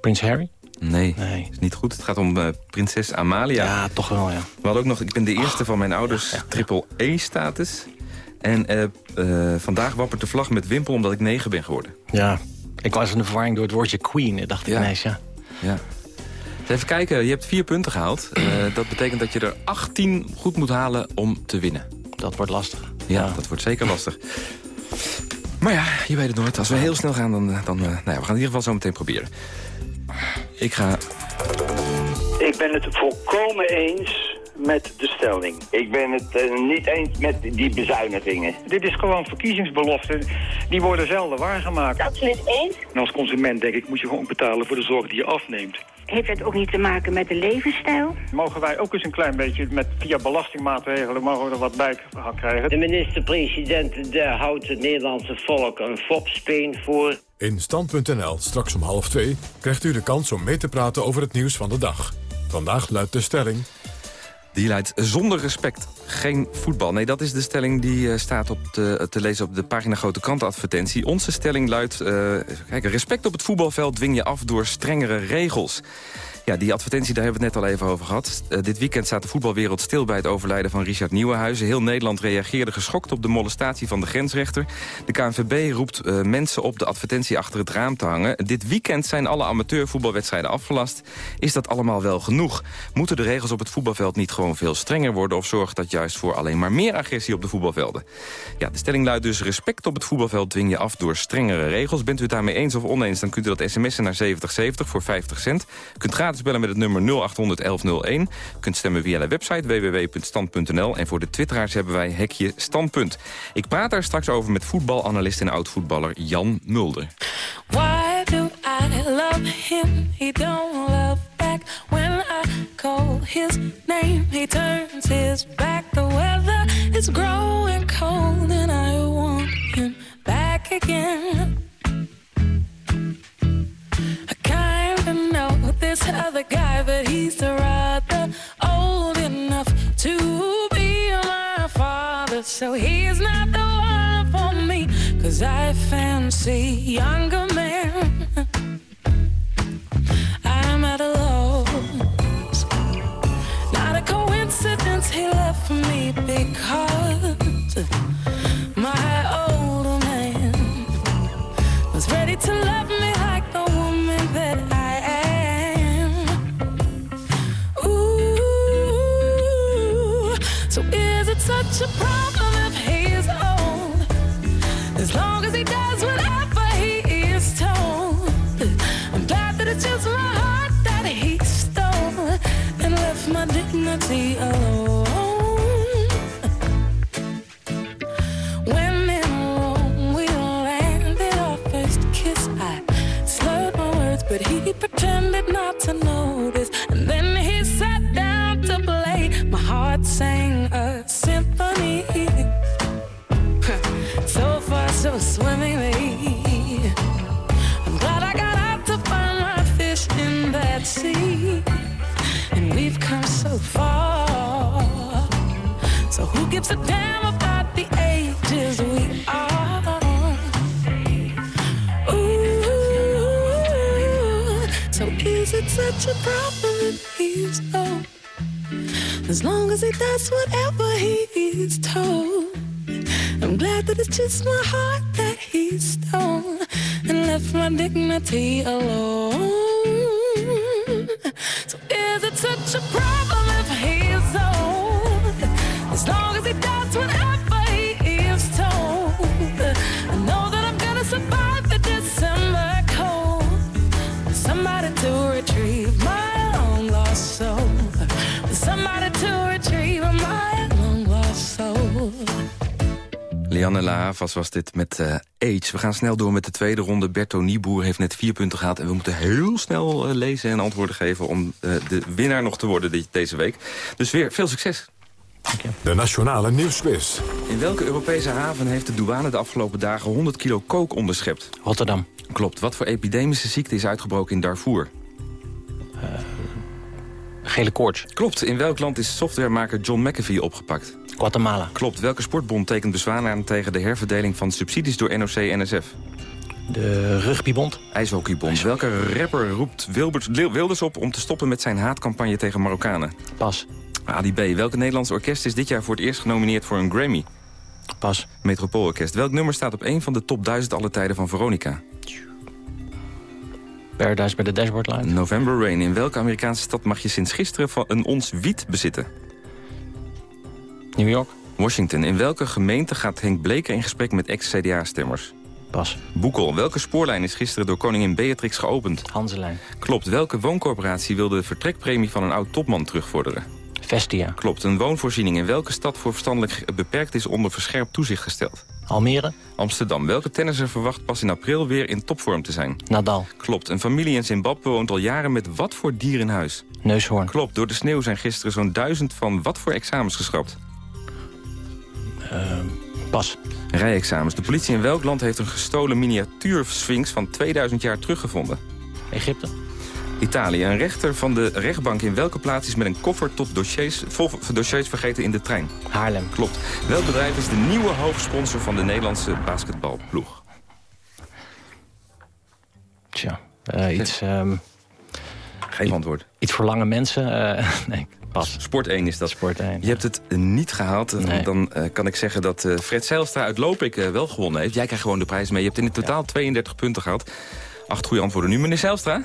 Prins Harry?
Nee,
Nee.
is niet goed. Het gaat om prinses Amalia.
Ja, toch wel, ja.
We hadden ook nog, ik ben de eerste van mijn ouders triple E-status. En vandaag wappert de vlag met wimpel omdat ik negen ben geworden.
Ja, ik was in de verwarring door het woordje Queen. Dacht ik
Ja.
ineens, ja.
Ja. Even kijken, je hebt vier punten gehaald. Eh, dat betekent dat je er 18 goed moet halen om te winnen.
Dat wordt lastig.
Ja, dat wordt zeker lastig. Maar ja, je weet het nooit. Als we heel snel gaan, dan... dan eh, nou ja, we gaan het in ieder geval zo meteen proberen. Ik ga...
Ik ben het volkomen eens met de stelling.
Ik ben het eh, niet eens met die bezuinigingen.
Dit is gewoon verkiezingsbeloften. Die worden zelden waargemaakt.
Absoluut eens.
En als consument denk ik, moet je gewoon betalen voor de zorg die je afneemt.
Heeft het ook niet te maken met de levensstijl?
Mogen wij ook eens een klein beetje met via belastingmaatregelen mogen we er wat bij gaan krijgen?
De minister-president de houdt het Nederlandse volk een fopspeen voor.
In Stand.nl, straks om half twee, krijgt u de kans om mee te praten over het nieuws van de dag. Vandaag luidt de stelling...
Die luidt zonder respect geen voetbal. Nee, dat is de stelling die eh, staat op de, te lezen op de pagina Grote Krantenadvertentie. Onze stelling luidt, eh, kijken, respect op het voetbalveld dwing je af door strengere regels. Ja, die advertentie, daar hebben we het net al even over gehad. Eh, dit weekend staat de voetbalwereld stil bij het overlijden van Richard Nieuwenhuizen. Heel Nederland reageerde geschokt op de molestatie van de grensrechter. De KNVB roept eh, mensen op de advertentie achter het raam te hangen. Dit weekend zijn alle amateurvoetbalwedstrijden afgelast. Is dat allemaal wel genoeg? Moeten de regels op het voetbalveld niet gewoon veel strenger worden... of zorgt dat juist voor alleen maar meer agressie op de voetbalvelden? Ja, de stelling luidt dus... respect op het voetbalveld dwing je af door strengere regels. Bent u het daarmee eens of oneens, dan kunt u dat sms'en naar 7070 voor 50 cent. U kunt gratis bellen met het nummer 0800 1101. U kunt stemmen via de website www.stand.nl. En voor de twitteraars hebben wij Hekje Standpunt. Ik praat daar straks over met voetbalanalist en oud-voetballer Jan Mulder.
Why do I love him? He don't love back when I call his name. He turns his back. The weather is growing see younger left my dignity alone. So is it such a problem if he's old? As long as he does whatever he is told. I know that I'm gonna survive the December cold. Somebody to retrieve my long lost soul. Somebody to retrieve my long lost soul.
Lianne La Havas was dit met eh Age. We gaan snel door met de tweede ronde. Berto Nieboer heeft net vier punten gehad. En we moeten heel snel eh, lezen en antwoorden geven... om eh, de winnaar nog te worden dit- deze week. Dus weer veel succes.
De Nationale Nieuwsquiz.
In welke Europese haven heeft de douane de afgelopen dagen 100 kilo kook onderschept?
Rotterdam.
Klopt. Wat voor epidemische ziekte is uitgebroken in Darfur?
Gele koorts.
Klopt. In welk land is softwaremaker John McAfee opgepakt?
Guatemala.
Klopt. Welke sportbond tekent bezwaar aan tegen de herverdeling van subsidies door NOC-NSF?
De rugbybond.
IJshockeybond. Welke rapper roept Wilbert Wilders op om te stoppen met zijn haatcampagne tegen Marokkanen?
Pas.
Adi B. Welke Nederlands orkest is dit jaar voor het eerst genomineerd voor een Grammy?
Pas.
Metropoolorkest. Welk nummer staat op één van de top 1000 alle tijden van Veronica?
Paradise bij de Dashboard Line.
November Rain. In welke Amerikaanse stad mag je sinds gisteren van een ons wiet bezitten?
New York.
Washington. In welke gemeente gaat Henk Bleker in gesprek met ex-CDA-stemmers?
Pas.
Boekel. Welke spoorlijn is gisteren door koningin Beatrix geopend?
Hanselijn.
Klopt. Welke wooncorporatie wil de vertrekpremie van een oud-topman terugvorderen?
Vestia.
Klopt. Een woonvoorziening in welke stad voor verstandelijk beperkt is onder verscherpt toezicht gesteld?
Almere.
Amsterdam. Welke tennisser verwacht pas in april weer in topvorm te zijn?
Nadal.
Klopt. Een familie in Zimbabwe woont al jaren met wat voor dier in huis?
Neushoorn.
Klopt. Door de sneeuw zijn gisteren zo'n duizend van wat voor examens geschrapt?
Pas.
Rijexamens. De politie in welk land heeft een gestolen miniatuur-sphinx van 2000 jaar teruggevonden?
Egypte.
Italië. Een rechter van de rechtbank in welke plaats is met een koffer tot dossiers, vol dossiers vergeten in de trein?
Haarlem.
Klopt. Welk bedrijf is de nieuwe hoofdsponsor van de Nederlandse basketbalploeg?
Tja, eh, iets... (laughs) ehm,
Geef antwoord.
Iets voor lange mensen. eh, (laughs) nee, pas.
Sport 1 is dat.
Sport 1.
Je hebt het eh, niet gehaald. Eh,
Nee.
Dan eh, kan ik zeggen dat eh, Fred Zijlstra uit Lopik eh, wel gewonnen heeft. Jij krijgt gewoon de prijs mee. Je hebt in het totaal 32 punten gehad. Acht goede antwoorden nu. Meneer Zijlstra,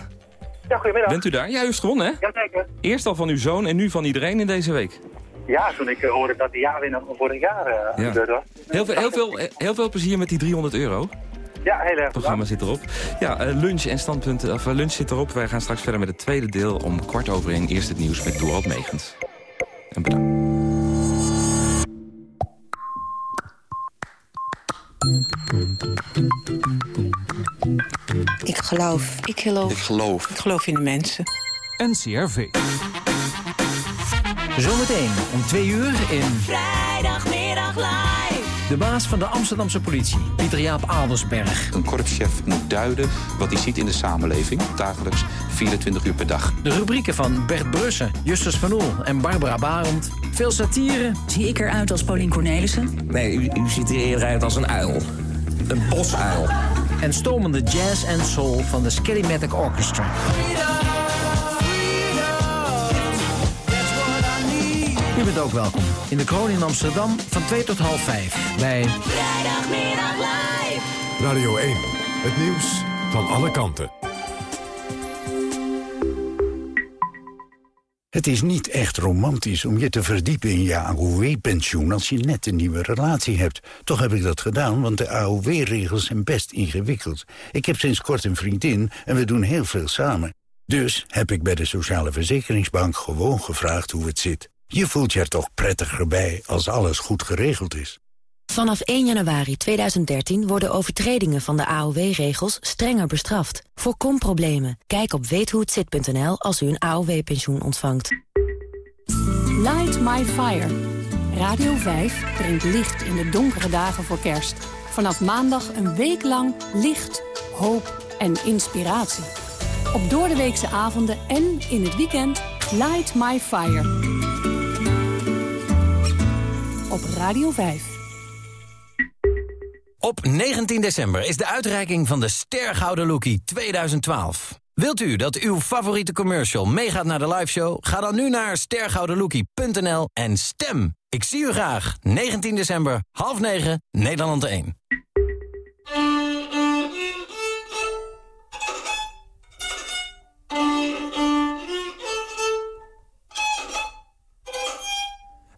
Ja, goedemiddag.
bent u daar? Ja, u heeft gewonnen, hè?
Jazeker.
Eerst al van uw zoon en nu van iedereen in deze week.
Ja, toen ik hoorde dat de jaarwinnaar van vorig jaar eh
Ja.
was.
Heel veel, heel, veel, heel veel plezier met die 300 euro.
Ja, heel erg
Het programma zit erop. Ja, eh, lunch en standpunten, of eh, lunch zit erop. Wij gaan straks verder met het tweede deel om kwart over één. Eerst het nieuws met Dorald Megens. En bedankt.
Ik geloof. Ik geloof.
Ik geloof.
Ik geloof in de mensen.
NCRV.
Zometeen om twee uur in
Vrijdagmiddag live.
De baas van de Amsterdamse politie, Pieter Jaap Aldersberg.
Een korpschef moet duiden wat hij ziet in de samenleving. Dagelijks 24 uur per dag.
De rubrieken van Bert Brussen, Justus van Oel en Barbara Barend. Veel satire.
Zie ik eruit als Paulien Cornelissen?
Nee, u, u ziet er eerder uit als een uil. Een bosuil. En stomende jazz en soul van de Skellymatic Orchestra. U bent ook welkom in de Kroon in Amsterdam van 2 tot half 5 bij
Vrijdagmiddag live.
Radio 1. Het nieuws van alle kanten.
Het is niet echt romantisch om je te verdiepen in je AOW-pensioen... als je net een nieuwe relatie hebt. Toch heb ik dat gedaan, want de AOW-regels zijn best ingewikkeld. Ik heb sinds kort een vriendin en we doen heel veel samen. Dus heb ik bij de Sociale Verzekeringsbank gewoon gevraagd hoe het zit. Je voelt je er toch prettiger bij als alles goed geregeld is.
Vanaf 1 januari 2013 worden overtredingen van de AOW-regels strenger bestraft. Voorkom problemen. Kijk op weethohetzit.nl als u een AOW-pensioen ontvangt.
Light My Fire. Radio 5 brengt licht in de donkere dagen voor kerst. Vanaf maandag een week lang licht, hoop en inspiratie. Op doordeweekse avonden en in het weekend Light My Fire. Op Radio 5.
Op 19 december is de uitreiking van de Stergouden Lookie 2012.
Wilt u dat uw favoriete commercial meegaat naar de liveshow? Ga dan nu naar stergoudenlookie.nl en stem. Ik zie u graag. 19 december, half 9, Nederland 1.